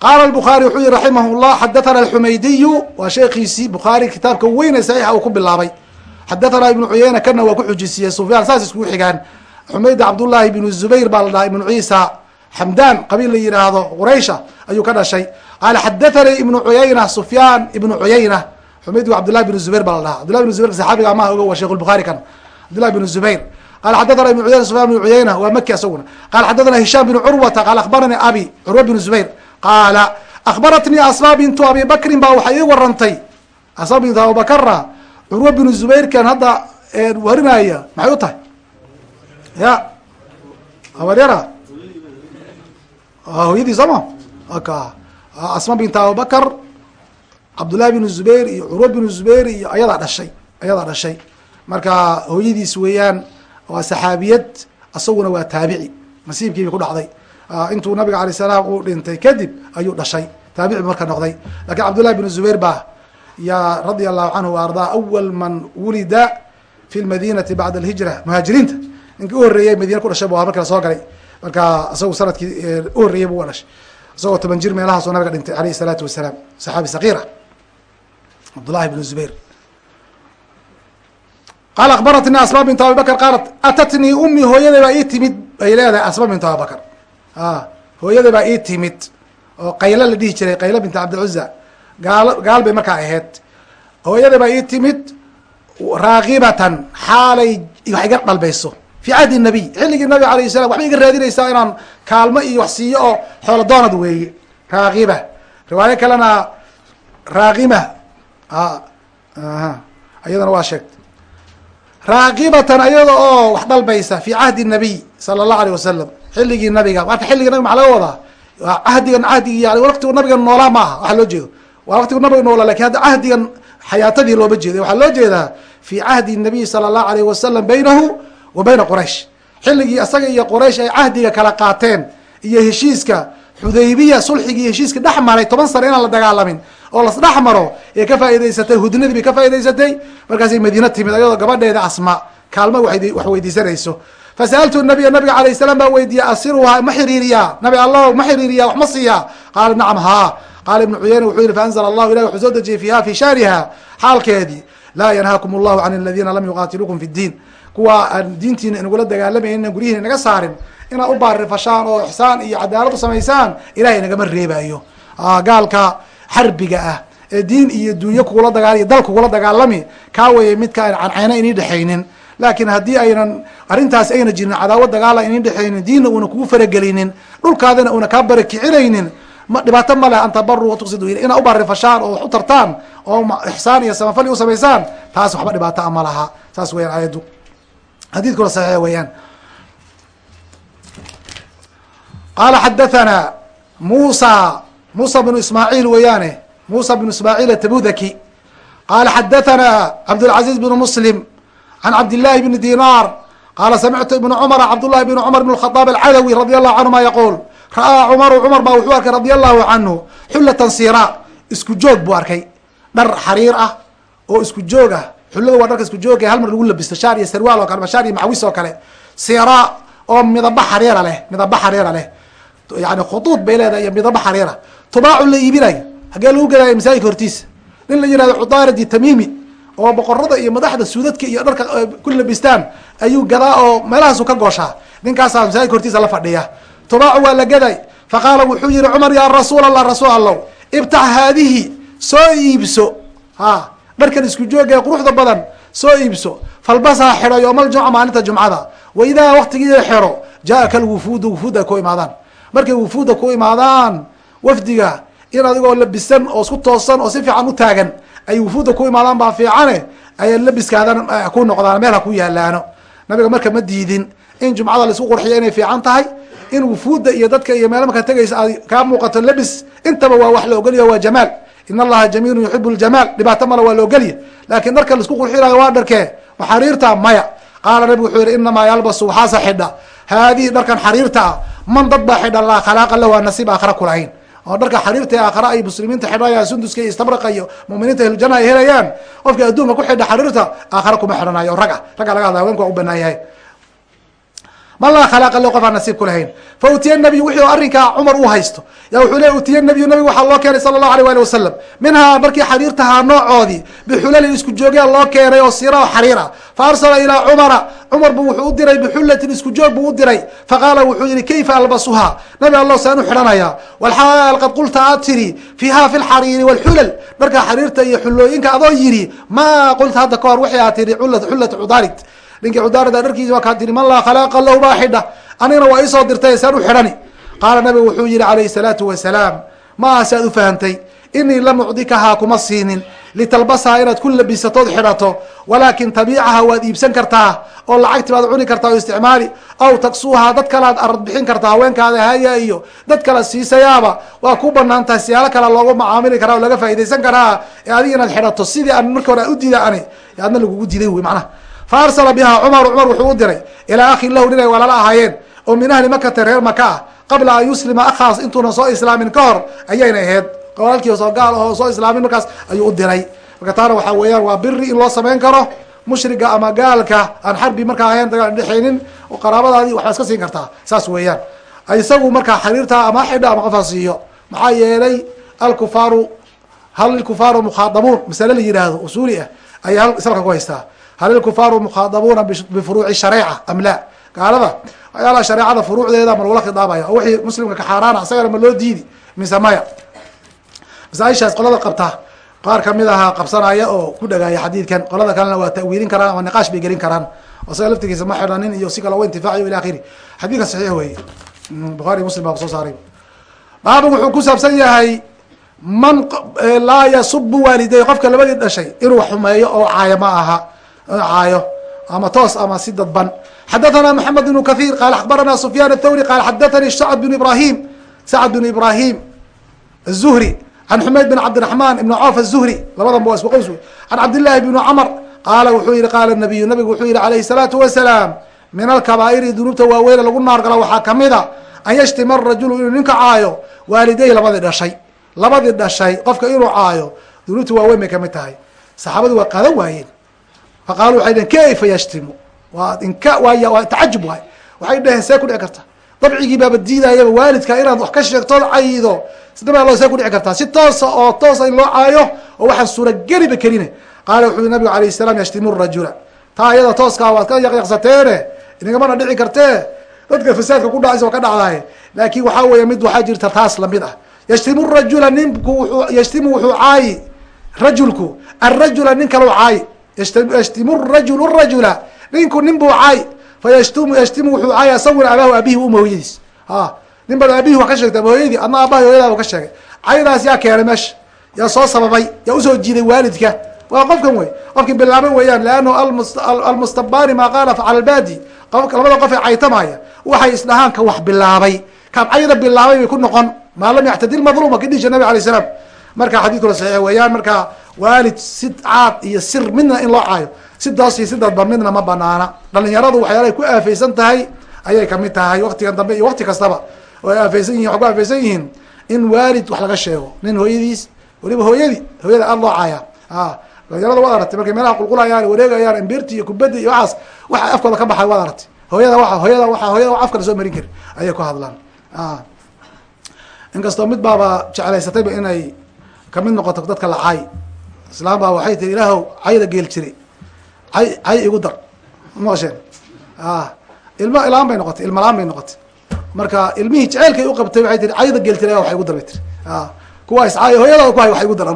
qaala buaari wuxuu yihi raximah llah xadathana axumeydiyu waa sheekhiisii bukhaari kitaabka weyne saxiixa uu ku bilaabay xadathana ibnu cuyeyna kana waa ku xujisiyey sufyaan saas iskugu xigaan xumeyda cabdullaahi bnu zubayr baa la dhaha ibnu ciisa xamdan qabiil la yihaahdo quraysha ayuu ka dhashay. Qaala xadathanii ibnu cuyayna sufyaan ibnu cuyayna xumayd cabdullahi bnu zubayr baa la dhaha cabdullahi bnu zubayr saxaabiga amaha oga wa sheikh lbukhari kan. Cabdullahi bnu zubayr. Qala xadathana ibnu cuyayna sufyan bnu cuyayna waa maki asaguna. Qala xadathana hishaam bnu curwata qaala akhbaranii abi curwa bnu zubayr. Qaala akhbaratnii asma bintu abi bakrin baa waxay ii warantay. Asma bintu abubakara curwa bnu zubayrkan hadda warinaya maxay u tahay? Ya habaryara hooyadii sooma aka asma bint abubakar cabdullahi bnu zubayr iyo curwa bnu zubayr iyo ayadaa dhashay ayadaa dhashay. Marka hooyadiis weeyaan waa saxaabiyad asaguna waa taabici. Nasiibkiiba ku dhacday. Intuu nabiga alay salaam uu dhintay kadib ayuu dhashay. Taabici marka noqday. Lakin cabdullahi bnu zubayr ba ya radia allahu canhu ardaa awal man wulida fi lmadinati bacda alhijra muhaajiriinta. Ninkii uhoreeyay madiina ku dhashay bu marka la soo galay marka isagu sannadkii uhoreeyay bu dhashay isagoo toban jir meelahaasoo nabiga dhintay alayh الsalaatu wasalaam. Saxaabi sakiira cabdullahi bn zubayr. Qaala akbaratnii asma bint abi bakr qaalat atatnii umi hooyaday baa ii timid? Bay leedahay asma bint abi bakr hooyaday baa ii timid oo qaylo la dhihi jiray qaylo bint cabdilcuza gaal gaal bay markaa ahayd. Hooyaday baa ii timid raakibatan xaalay wax iga dhalbayso fi cahdi nabiy xilligii nabiga alayh salam waxbay iga raadinaysaa inaan kaalmo iyo wax siiyo oo xoolo doonad weeye raakiba riwaayo kalena raakima ayadana waa sheegtay raakibatan ayada oo wax dalbaysa fi cahdi nabiy sala allahu alayh wasalam xilligii nabiga marka xilligii nabiga maxaa laga wadaa cahdigan cahdigii yani waktigu nabiga noolaa ma aha waxaa loo jeedo waa waktigu nabiga noolaa laakiin hadda cahdigan xayaatadii looma jeedo waxaa loo jeedaa fi cahdi nabiy sala allahu alayh wasalam baynahu wa bayna quraysh. Xilligii isaga iyo quraysh ay cahdiga kala qaateen iyo heshiiska xudaybiya sulxigii heshiiska dhex maray toban sano inaan la dagaalamin oo las dhex maro ee ka faa'idaysatay hudnadii bay ka faa'idaysatay markaasay madiina timid ayadoo gabadheeda asma kaalmo wax weydiisanayso. Fasa'altu nabiya nabiga alayh salaam baa weydiiyey asiruhaa ma xiriiriyaa nabi allah ma xiriiriyaa wax ma siiyaa qaala nacam haa qaala ibnu cuyeyna wuxuu yihi faanzla allahu ilahi wuxuu soo dejiyey fiiha fi shaaniha xaalkeedii. Laa yanhaakum allahu can aladiina lam yuqaatiluukum fi ddiin kuwa aan diintiina inagula dagaalamaynin guryihiina inaga saarin inaad u baarifashaan oo ixsaan iyo cadaalad u samaysaan ilahay nagama reebayo gaalka xarbiga ah ee diin iyo dunyo kugula dagaal iyo dal kugula dagaalami kaa weye midka aan canceyna inii dhexaynin. Laakiin haddii aynan arrintaas ayna jirin cadaawad dagaala inii dhexaynin diinna uuna kugu faragelinin dhulkaadina uuna kaa barakicinaynin ma dhibaato ma leh an watuqsidu inaad u baarifashaan oo wax u tartaan oo ixsaan iyo samafali u samaysaan taas waxba dhibaato a laha. Saas weyaan aayaddu xadiidkuna saxiix weeyaan qaala xadathana musa musa bnu ismaaciil weeyaane musa bnu ismaaciil atabudaki qaala xadathana cabdاlcaziz bnu muslim can cabdillahi bni dinar qaala samictu ibnu cumara cabdullahi bn cumar bn khadaab alcadawi radi allahu canhuma yaquul ra'aa cumaru cumar baa wuxuu arkay radi allahu canhu xullatan sira isku joog buu arkay dhar xariir ah oo isku joog ah xullada waa dharka isku jooga hal mar lagu labisto shaar iyo sarwaal oo kale ma shaar iyo macwis oo kale. Sira oo midaba xariira leh midaba xariira leh. Yani khuduud bay leedahay iyo midaba xariira tubaacu la iibinayo hagee lagu gadaayo masaajidka hortiisa. Nin la yihahdo cudaaradi tamimi oo boqorada iyo madaxda suudadka iyo dharka ku labistaan ayuu gadaa oo meelahaasu ka gooshaa. Ninkaasaa masaajidka hortiisa la fadhiya tubaacu waa la gaday faqaala wuxuu yihi cumar yaa rasuul allah rasuul allow ibtax haadihi soo iibso. Ha dharkan isku jooga quruxda badan soo iibso falbasaa xidho yoomaljumca maalinta jumcada. Wa idaa waktigiida xero jaa-aka alwufuudu wufuuda ku imaadaan. Markay wufuuda ku imaadaan wafdiga in adigoo labisan oo isku toosan oo si fiican u taagan ay wufuuda ku imaadaan baa fiicane ay labiskaadan ku noqdaan meel ha ku yaalaano nabiga marka ma diidin in jumcada la isku qurxiyo inay fiican tahay in wufuuda iyo dadka iyo meelo markaa tegaysa aad kaa muuqato labis intaba waa wax la ogolyaho waa jamaal in allaha jamiilu yuxibu ljamaal dhibaato male waa la ogolya laakiin dharka la isku qurxinayo waa dharkee ma xariirta maya qaala nabigu wuxuu yihi inamaa yalbasu waxaasa xidha haadihi dharkan xariirta ah man dad baa xidha laa khalaaqa la waa nasiib aakhara kulahayn oo dharka xariirta ee aakhara ay muslimiinta xidhayaan sunduska iyo istabraqa iyo muminiinta ahlujana ay helayaan qofka adduunka ku xidha xariirta aakhara kuma xidhanayo o raga ragga laga hadla haweenka waa u banaan yahay man laa khalaaqa le qof aan nasiib ku lahayn. Fa utiya nabiyu wixii arrinkaa cumar uu haysto. Ya wuxuu le utiya nabiyu nabigu waxaa loo keenay sala allahu alيh wali wasalam minhaa markii xariirtahaa noocoodii bixulalin isku joogyaa loo keenay oo sira oo xariir ah fa arsala ilaa cumara. Cumar bu wuxuu u diray bixullatin isku joog buu u diray. Faqaala wuxuu yihi kayfa albasuha? Nabi allow saan u xidhanayaa walxaal qad qulta aad tiri fiiha fi lxariiri walxulal dharka xariirta iyo xullooyinka adoo yidhi ma qulta hadda kahor wixii aad tihi xullatu cudaarid ninkii cudaarada dharkiisa waa kaa tiri laa khalaaqa lahu baa xidha anigana waa isoo dirtay saan u xidhani. Qaala nabigu wuxuu yihi calayhi salaatu wasalaam ma aha si aad inii lam ucdikahaa kuma siinin. Litalbasaha inaad ku labisatood xidhato walaakin tabiicaha waad iibsan kartaa oo lacagti baad cuni kartaa oo isticmaali. Aw taksuuhaa dad kalead arad bixin kartaa haweenkaada haya iyo dad kale siisayaaba waa ku bannaan tahay siyaalo kale loogu macaamili karaa oo laga faa'idaysan karaa ee adiga inaad xidhato. Sidii aan marka hore u diida ani adna lagugu diiday wy macnaha fa arsala bihaa cumaru cumar wuxuu u diray ilaa akhin lahu nin ay walaala ahaayeen. Oo min ahli makata reer maka ah qabla an yuslima akhaas intuuna soo islaamin ka hor ayayna ahayd. Walaalkii soo gaal oo soo islaamin markaas ayuu u diray. Marka taana waxaa weeyaan waa biri in loo samayn karo mushriga ama gaalka aan xarbi markaa ahayn dagaal dhexaynin oo qaraabadaadii waxbaa iska siin kartaa. Saas weeyaan. Isagu markaa xariirtaa ama xidha ama qofha siiyo maxaa yeelay alkufaaru hal ilkufaaru mukhaadabuun masale la yidhaahdo usuuli ah ayay hal isalka ku haystaa hal ilkufaaru mukhaadabuuna bifuruuci shareeca am la gaalada waxyaalaha shareecada furuucdeeda ma lagula khidaabaya oo wixii muslimka ka xaaraana isagana ma loo diidi mise maya masaaishaas qolada qabta qaar ka mid ahaa qabsanaya oo ku dhagaaya xadiidkan qolada kalena waa ta'wiilin karaan ama niqaash bay gelin karaan oo isaga laftigiisa ma xidhanin iyo si kale wa intifaaciyo ila akhiri xadiidkan saxiix weeye bukhari muslim baa soo saaray baabun wuxuu ku saabsan yahay man laa yasubu waaliday qofka labadii dhashay inuu xumeeyo oo caayo ma aha caayo ama toos ama si dadban xadathana maxamed bnu kathir qaala akhbarana sufyaan athawri qaala xadathani sacd bn ibrahim sacd bn ibrahim الزهري عن حمayd بن cبدiرحمن بن cوف الزهري labadanba waa isku qows wey عن cبداللahi بن cمر qaala wuxuu yihi qaala النabiy nabigu wuxuu yihi عalayه الصلاaةu وaسلاam min alكabاa'iri dunuubta waaweyne lagu naar galo waxaa kamida an yashtima الrajulu inuu ninka caayo waalidey labadii dhashay labadii dhashay qofka inuu caayo dunuubta waaweyn bay kamid tahay saxaabadu waa qaadan waayeen faqaalu waxay dheheen kayfa yashtimu waa inka waay waa tacajub waay waxay dheheen see ku dhici karta dabcigii baaba diidayaba waalidka inaad wax ka sheegtood caydo sidaba loo see kudhici kartaa si toosa oo toosa in loo caayo oo waxaan suurageliba keline qaala wuxuu yii nabigu alayh salam yashtimu rajula taa iyada tooskaa waad ka yaqyaqsateene inagamana dhici kartee dadka fasaadka ku dhacaysa waa ka dhacdaay laakin waxaa weeye mid waxaa jirta taas la mid ah yashtimu rajula ninku yashtimu wuxuu caayi rajulku arajula nin kalau caayi yashtimu rajulu rajula ninku nin buu caayi fayashtimu yashtimu wuxuu caayi asaguna abaahu abihi uma hooyadiis a nin baad aabihi wax ka sheegta ama hooyadii adna aabaha hooyadaaba ka sheegay caydaas yaa keenay meesha yaa soo sababay yaa u soo jiiday waalidka waa qofkan wey qofkii bilaabay weeyaan leannu almustabani maa qaala cala albadi labada qof ee caytamaya waxay isdhahaan ka wax bilaabay kaan cayda bilaabay bay ku noqon maa lam yaxtadi lmadluuma ki dhihisha nabig alay salaam marka xadiidkuna saxiix weeyaan marka waalid si caad iyo sir midna in loo caayo sidaas iyo sidadba midna ma banaana. Dhalinyaradu waxyaalahay ku aafeysan tahay ayay ka mid tahay waktigan dambe iyo wakti kastaba. Oo ay aafeysan yihiin wa ku aafeysan yihiin in waalid wax laga sheego nin hooyadiis waliba hooyadii hooyada aada loo caaya a dhalinyarada waad aragtay markay meelaha qulqulayaan wareegayaan imbirti iyo kubadda iyo waxaas waxa afkooda ka baxay waad aragtay. Hooyada waa hooyada waa hooyada wa afka la soo marin kari ayay ku hadlaan. Inkastoo mid baaba jeclaysatayba inay ka mid noqoto dadka la caayi islaan baa waxay tiri ilaahow cayda geel jiri. Cay cay igu dar. Maqasheen ah, ilmo ilaan bay noqotay ilmalaan bay noqotay. Marka ilmihii jeceelkay uqabtay waxay tii cayda geel jiri wax igu dar bay tiri. Ah, kuwa iscaay hooyadooda ku hay wax igu dar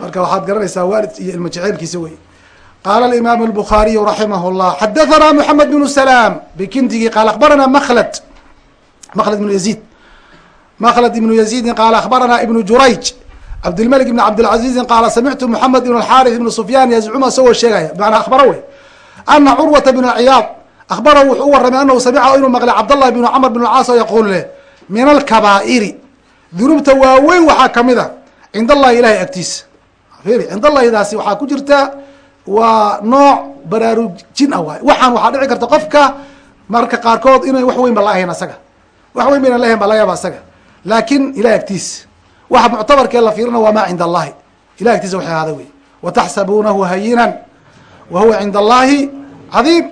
marka waxaad garanaysaa waalid iyo ilmo jeceelkiisa wey. Qala alimaam albukhaariyu raximah llah xadathana moxamed bnu salaam bikindigi qaal akhbarana maklad maklad ibnu yaziid. Maklad ibnu yaziidin qaala akhbarana ibnu jurayj cabdilmalik ibn cabdilcaziizin qaala samictu moxamed ibn alxaris ibnu sufyaan yazcuma isagoo sheegaya bmanaa akhbaro wey ana curwata bn ciyaad akhbarahu wuxuu u waramay anahu samica inuu maqlay cabdallah bn camr bn caas oo yaquul leh min alkabaa'iri. Dunuubta waaweyn waxaa ka mid a cind allahi ilahay agtiisa fiiri cind allahidaasi waxaa ku jirta waa nooc baraarujin ah waay. Waxaan waxaa dhici karta qofka marka qaarkood inay wax weyn ba la ahayn asaga. Wax weyn baynan lahayn ba laga yaaba asaga. Laakin ilahay agtiisa waxa muctabarkee la fiirina waa ma cinda allahi ilahay agtiisa waxay ahaada wey wataxsabuunahu hayinan wa huwa cinda allahi cadiim.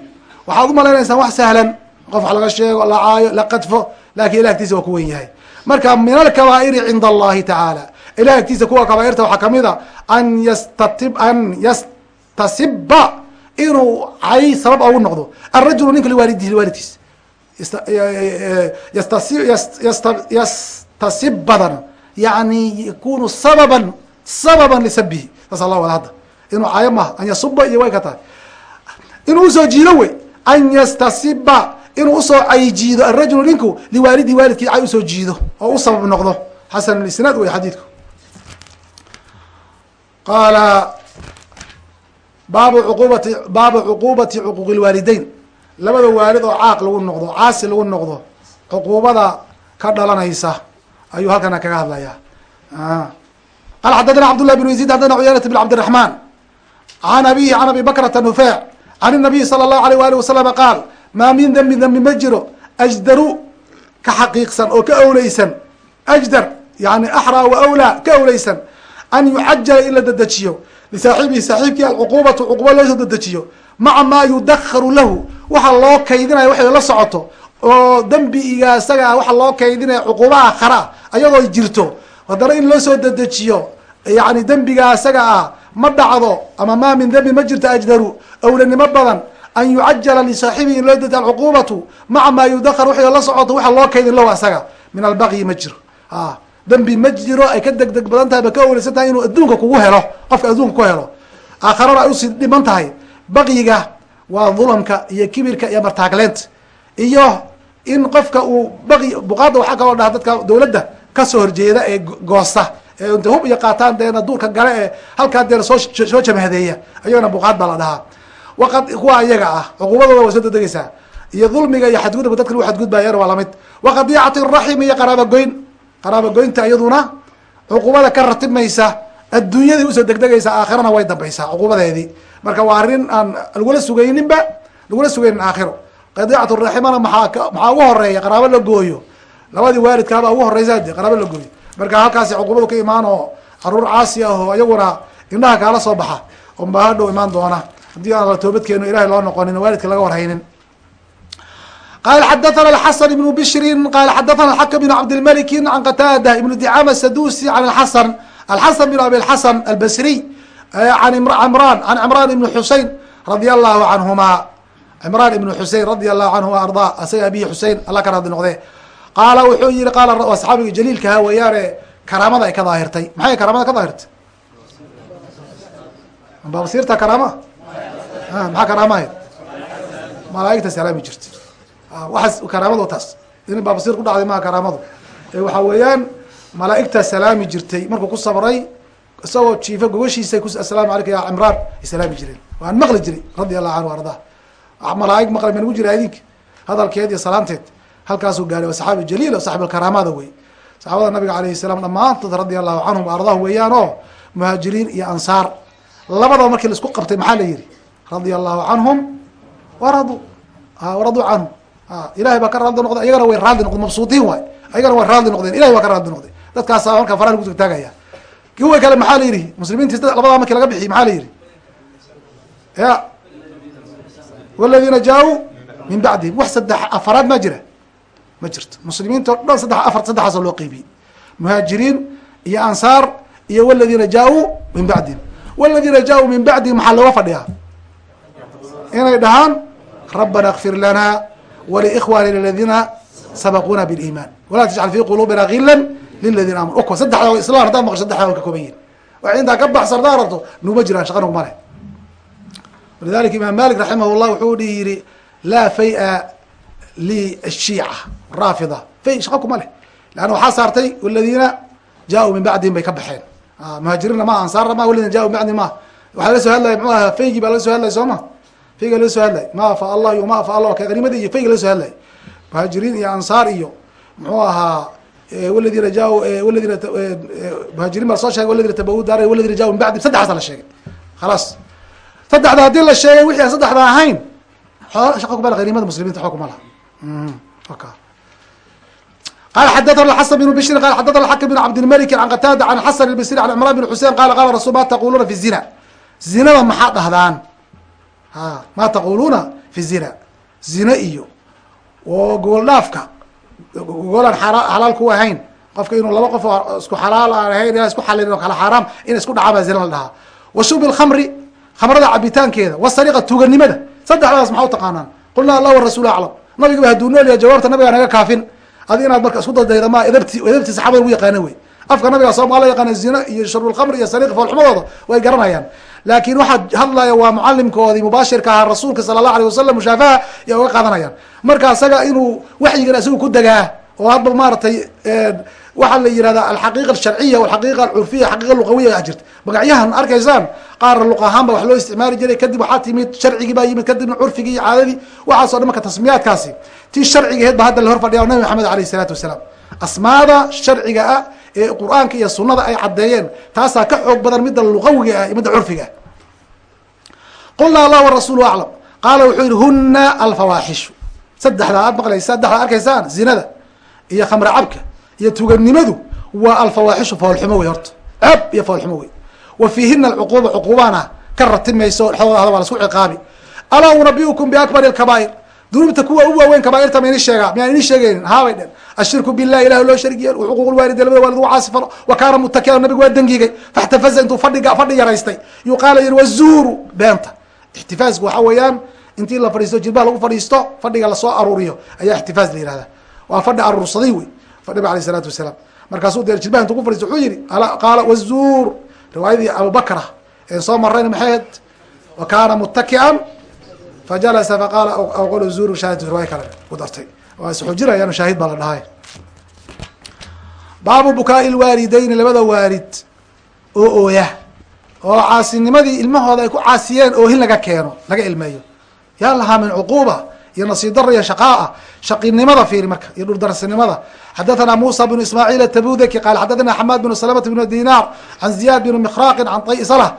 Waxaad umalaynaysaa wax sahlan. Qof wax laga sheego la caayo la qadfo laakiin ilah agtiisa waa ku wen yahay. Marka min alkabaa'iri cinda allahi tacaala ilah agtiisa kuwa kabaairta waxaa ka mid a an yastatib an yastasiba inuu cay sabab ugu noqdo. Alrajulu ninka liwaalidihi liwaalidkiis yastasib badan yani yakunu sababan sababan lisabihi saas allah wada hadda inuu caayo maha an yasuba iyo way ka tahay inuu u soo jiido wey an yastasiba inuu u soo cayjiido arajulu ninku liwaalidihi waalidkii cay u soo jiido oo u sabab noqdo xasan isnaad wey xadiidku qaala baabu cuqubati baabu cuqubati cuquuqi lwaalideyn labada waalid oo caaq lagu noqdo caasi lagu noqdo cuquubada ka dhalanaysa ayuu halkana kaga hadlayaa. Qala xadadana cabdullah bn yaziid xadana cuyaylat bn cabdiraxman an abihi can abi bakrata nufeec can inabiyi sala allahu alayh waalih wasalama qaal maa min dembi dembi ma jiro. Ajdaru ka xaqiiqsan oo ka awleysan. Ajdar yani axraa wa awlaa ka awleysan. An yucajala in la dedejiyo lisaaxibihi saaxiibkii alcuqubatu cuquba loo soo dedejiyo maca maa yudakharu lahu. Waxa loo kaydinaya waxay la socoto oo dembiga isaga ah waxa loo kaydinaya cuquba aakhara ah ayadoo jirto. Haddana in loo soo dedejiyo yani dembiga isaga ah ma dhacdo ama maa min dembin ma jirto ajdaru awlanimo badan an yucajala lisaaxibihi in loo dedejiyo alcuqubatu maca maa yudakar waxay la socoto waxa loo kaydin lahu isaga. Min albaqyi ma jiro. A dembi ma jiro ay ka deg deg badan tahay ba ka awleysan tahay inuu adduunka kugu helo qofka adduunka ku helo. Aakharana ay u sii dhiman tahay baqyiga waa dulamka iyo kibirka iyo martaagleenta iyo in qofka uu baqyi buqaada waxaa kaloo dhaha dadka dawladda ka soo horjeeda ee goosta ee inta hub iyo qaataan deena duurka gale ee halkaa deena soo soo jamhadeeya ayagana buqaad baa la dhahaa. Waqad kuwa ayaga ah cuquubadooda waa soo dedegeysaa iyo dulmiga iyo xadgudubka dadka lagu xadgudbayana waa la mid waqadicati raxim iyo qaraabagoyn qaraabagoynta iyaduna cuquubada ka ratibmaysa adduunyadii u soo degdegaysa aakhirana way dambaysaa cuquubadeedii. Marka waa arrin aan lagula sugayninba lagula sugaynin aakhiro qadiicatu raximana maxaa maxaa ugu horreeya qaraabo la gooyo. Labadii waalidkaabaa ugu horeysa de qaraabo la gooyo. Marka halkaasi cuqubadu ka imaan oo carruur caasi ah oo iyaguna indhaha kaala soo baxa unbaa hadhow imaan doona. Haddii aan la toobadkeeno ilahay loo noqonin waalidka laga warhaynin. Qala xadathana xasan ibnu bishrin qala xadathana xakm bn cabdilmaliki can qataada ibnu dicama sadusi an asan alxasan bn abi lxasan albasriy an cimran an cimran ibni xusein radia allahu canhuma cimran ibnu xusein radia allahu canhu arda asaga abihi xusein alla ka radi noqde qaala wuxuu yihi qaala asxaabiga jaliilkaha weeyaane karaamada ay ka daahirtay. Maxay karaamada ka daahirtay? Babasiirta karaama? Maxaa karaama ahayd? Malaaigta salaami jirta waxaas karaamadu taas. In baabasiir ku dhacday maha karaamadu. Waxaa weeyaan malaaigta salaami jirtay. Markuu ku sabray isagoo jiifa gogashiisa asalaamu alayka ya cimraan. Ay jireen. Waan maqli jiray radi allahu canhu arda malaaig maqli ma nagu jira adinka hadalkeed iyo salaanteed. Halkaasuu gaaray waa saxaabi jaliil o saxib alkaraamada wey saxaabada nabiga alayhi salaam dhammaantood radia allahu canhum ardahu weeyaan oo muhaajiriin iyo ansaar. Labadaba markii la isku qabtay maxaa la yihi radia allahu canhum waradu waraduu canhum ilahay baa ka raadli noqday ayagana way raadli noqdeen mabsuutiin waay. Ayagana way raadli noqdeen ilahay baa ka raadli noqday. Dadkaasa marka faraha lagu taagaya. Kuwa kale maxaa la yihi muslimiinti labadaa markii laga bixiy maxaa la yihi ya wladiina jaa-uu min bacdihim wax saddex afaraad ma jira ma jirto muslimiinto dhan saddex afar saddexaasoo loo qeybiyey muhaajiriin iyo ansaar iyo waladiina jaa-uu min bacdihim waladiina jaa-uu min bacdihim maxaa looga fadhiyaa inay dhahaan rabbana kfir lana walikhwanina aladiina sabaquuna biliiman walaa tajcal fi quluubina gila liladiina amanu sadexda islan haddaad maqo sadexdaa way ka kooban yihiin wax intaa ka baxsan haddaad rabto numa jiraan shaqa naguma walidalika imaam malik raximah llah wuxuu dhihi yihi laa faya lishiica raafida. Fay shaqa kuma leh. Leanna waxaa saartay waladina jaa-uu min bacdihim bay ka baxeen. Muhaajiriinna ma ansaarna ma waladina jaa min bacdihim ma. Waxaa la soo hadlaya mxuu faygii baa laga soo hadlaya soo ma? Fayga laga soo hadlay. Ma afa allah iyo ma afa allah animada iyo fayga laga soo hadlay. Muhaajiriin iyo ansaar iyo muxuu ahaa waladina jaa waladina muhaajiriin baa la soo shegay waladina tabawu daara waladina jaa min bacdi saddexaasa la sheegay. Khalaas saddexda haddii la sheegay wixii aan saddexda ahayn shaqa kuma laha animada muslimiinta xog kuma laha. Qala xadathana xasan bn bishri qala lkhamri khamrada cabitaankeeda wasariqa tuuganimada saddexdaas maxaa utaqaanaan qulnaa allah warasuul aclam. Nabiga ba haduu nool jawaabta nabigaa naga kaafin. Adi inaad marka isku dadayda ma edabti edabti saxabada lagu yaqaana wey. Afka nabiga soomala yaqaana zina iyo shurbulkhamr iyo sariq foolxumadooda way garanayaan. Laakin waxaa hadlaya waa mucalimkoodii mubaashirka ahaa rasuulka sala allahu alay wasalam mushaafaha ya uga qaadanayaan. Marka isaga inuu waxyigan isagu ku degaa oo hadba maaratay waxaa la yihahda alxaqiiqa alsharciya alxaqiiqa alcurfiya xaqiiqa luqawiya a jirta. Magacyahan arkaysaan qaar luq ahaan ba wax loo isticmaali jiray kadib waxaa timid sharcigii baa yimid kadibna curfigii iyo caadadii waxaaso dhan marka tasmiyaadkaasi. Tii sharcigaheed ba hadda la hor fadhiya nabi maxamed alayh isalaatu wasalaam. Asmaada sharciga ah ee qur'aanka iyo sunada ay caddeeyeen taasaa ka xoog badan midda luqawiga ah iyo midda curfiga ah. Qulna allah warasuulu aclam. Qaala wuxuu yihi huna alfawaaxishu saddexdaa aad maqlaysa saddexdaa arkaysaan zinada iyo khamre cabka iyo tuganimadu waa alfawaaxishu foolxumo wey horta. Ceeb iyo foolxumo wey wa fiihina alcuquuba cuquubaana ka ratimayso dhexdooda waa lasku ciqaabi. Alaa unabiukum biakbari alkabaa'ir. Dunuubta kuwa u waaweyn kabaairta ma ini sheegaa. Miyaan ini sheegaynin. Haabay dhen ashirku bilah ilah loo sharig yeelo labada waalid caasi falo. Wa kaana mutakian nabigu waa dengigay. Faxtafaza intuu fadhiga fadhi yaraystay. Yuu yihi wazuuru beenta. Ixtifaasku waxa weeyaan intii la fadhiisto jilbaha lagu fadhiisto fadhiga la soo aruuriyo. Ayaa ixtifaas la yihahda waa fadhi aruursaday wey fadhi ba aleyh isalaatu wasalaam. Markaasuu de jilbaha intuu ku fadhiisto wuxuu yihi qaala wazuur riwaayadii abubakra een soo marayna maxayd wa kaana mutakian fajalasa faqaala qol zuur shaahid riwaaya kale. Ku dartay. Waa isxujirayaan shaahid baa la dhahay. Baabu bukaai lwaalideyni labada waalid oo ooya oo caasinimadii ilmahooda ay ku caasiyeen oohin laga keeno laga ilmeeyo. Yaa lahaa min cuquuba iyo nasiib dara iyo shaqaa shaqinimada fiiri marka iyo dhurdarsinimada xadathana musa bnu ismaaciil atabudaki qaal xadathana xamaad bnu salamata bnu dinaar can ziyad bn mikraqin can daysala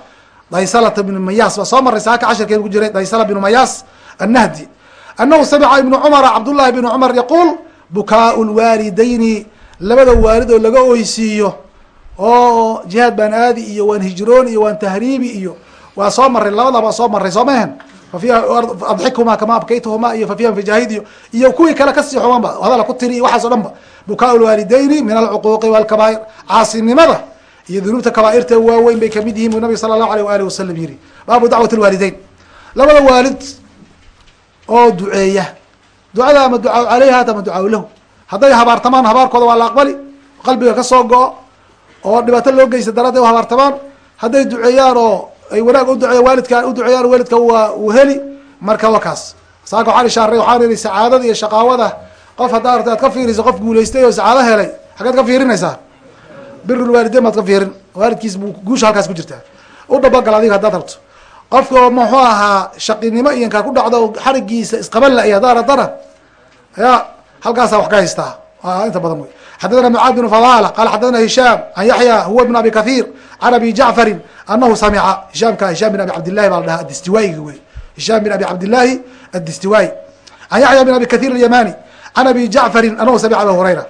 daysalata bnu mayas baa soo maray saaka cashirkeen ku jiray daysala bnu mayas annahdi. Anahu samica ibnu cumara cabdullahi bnu cumar yaquul bukaau lwaalidayni labada waalid oo laga oysiiyo oo jihaad baan aadi iyo waan hijroon iyo waan tahriibi iyo. Waa soo maray labadaba soo maray soo mahen adxikhumaa kama abkaytuhumaa iyo fafiha fajaahid iyo iyo kuwii kale ka sii xumanba hadala ku tiri iyo waxaas o dhan ba bukaau lwaalidayni min alcuquuqi walkabaa'ir caasinimada iyo dunuubta kabaairta waaweyn bay ka mid yihiin bu nabig sala allahu aleyh waalihi wasalam yihi baabu dacwat lwaalideyn labada waalid oo duceeya ducada ama ducaa caleyha ama ducaa lahu hadday habaartamaan habaarkooda waa la aqbali qalbiga ka soo go-o oo dhibaato loo geysta daraadee u habaartamaan hadday duceeyaan oo ay wanaag uduceeya waalidka uduceeyaan waalidka waa uu heli. Marka wa kaas. Saaka waxaan ishaaray waxaan ihi sacaadada iyo shaqaawada. Qof haddaa arta aad ka fiiriso qof guulaystay oo sacaado helay xaggeed ka fiirinaysaa birulwaalideyn baad ka fiirin. Waalidkiis bu guusha halkaas ku jirtaa. U dhabagal adiga haddaad rabto. Qofka muxuu ahaa shaqinimo iyo inkaa ku dhacdo xarigiisa isqaban la-ay haddaad rabtana ya halkaasaa wax ka haystaa. Inta badan wey xadadana mucaad bn fadala qala xadadana hishaam an yaxya huwa bn abi kathir can abi jacfarin anahu samica hishaamka hishaam bin abi cabdillahi baa la dhaha adistiwaayiga wey hishaam bin abi cabdillahi adistiwaayi an yaxya bin abi kathir alyamani can abi jacfarin anahu samica aba hurayra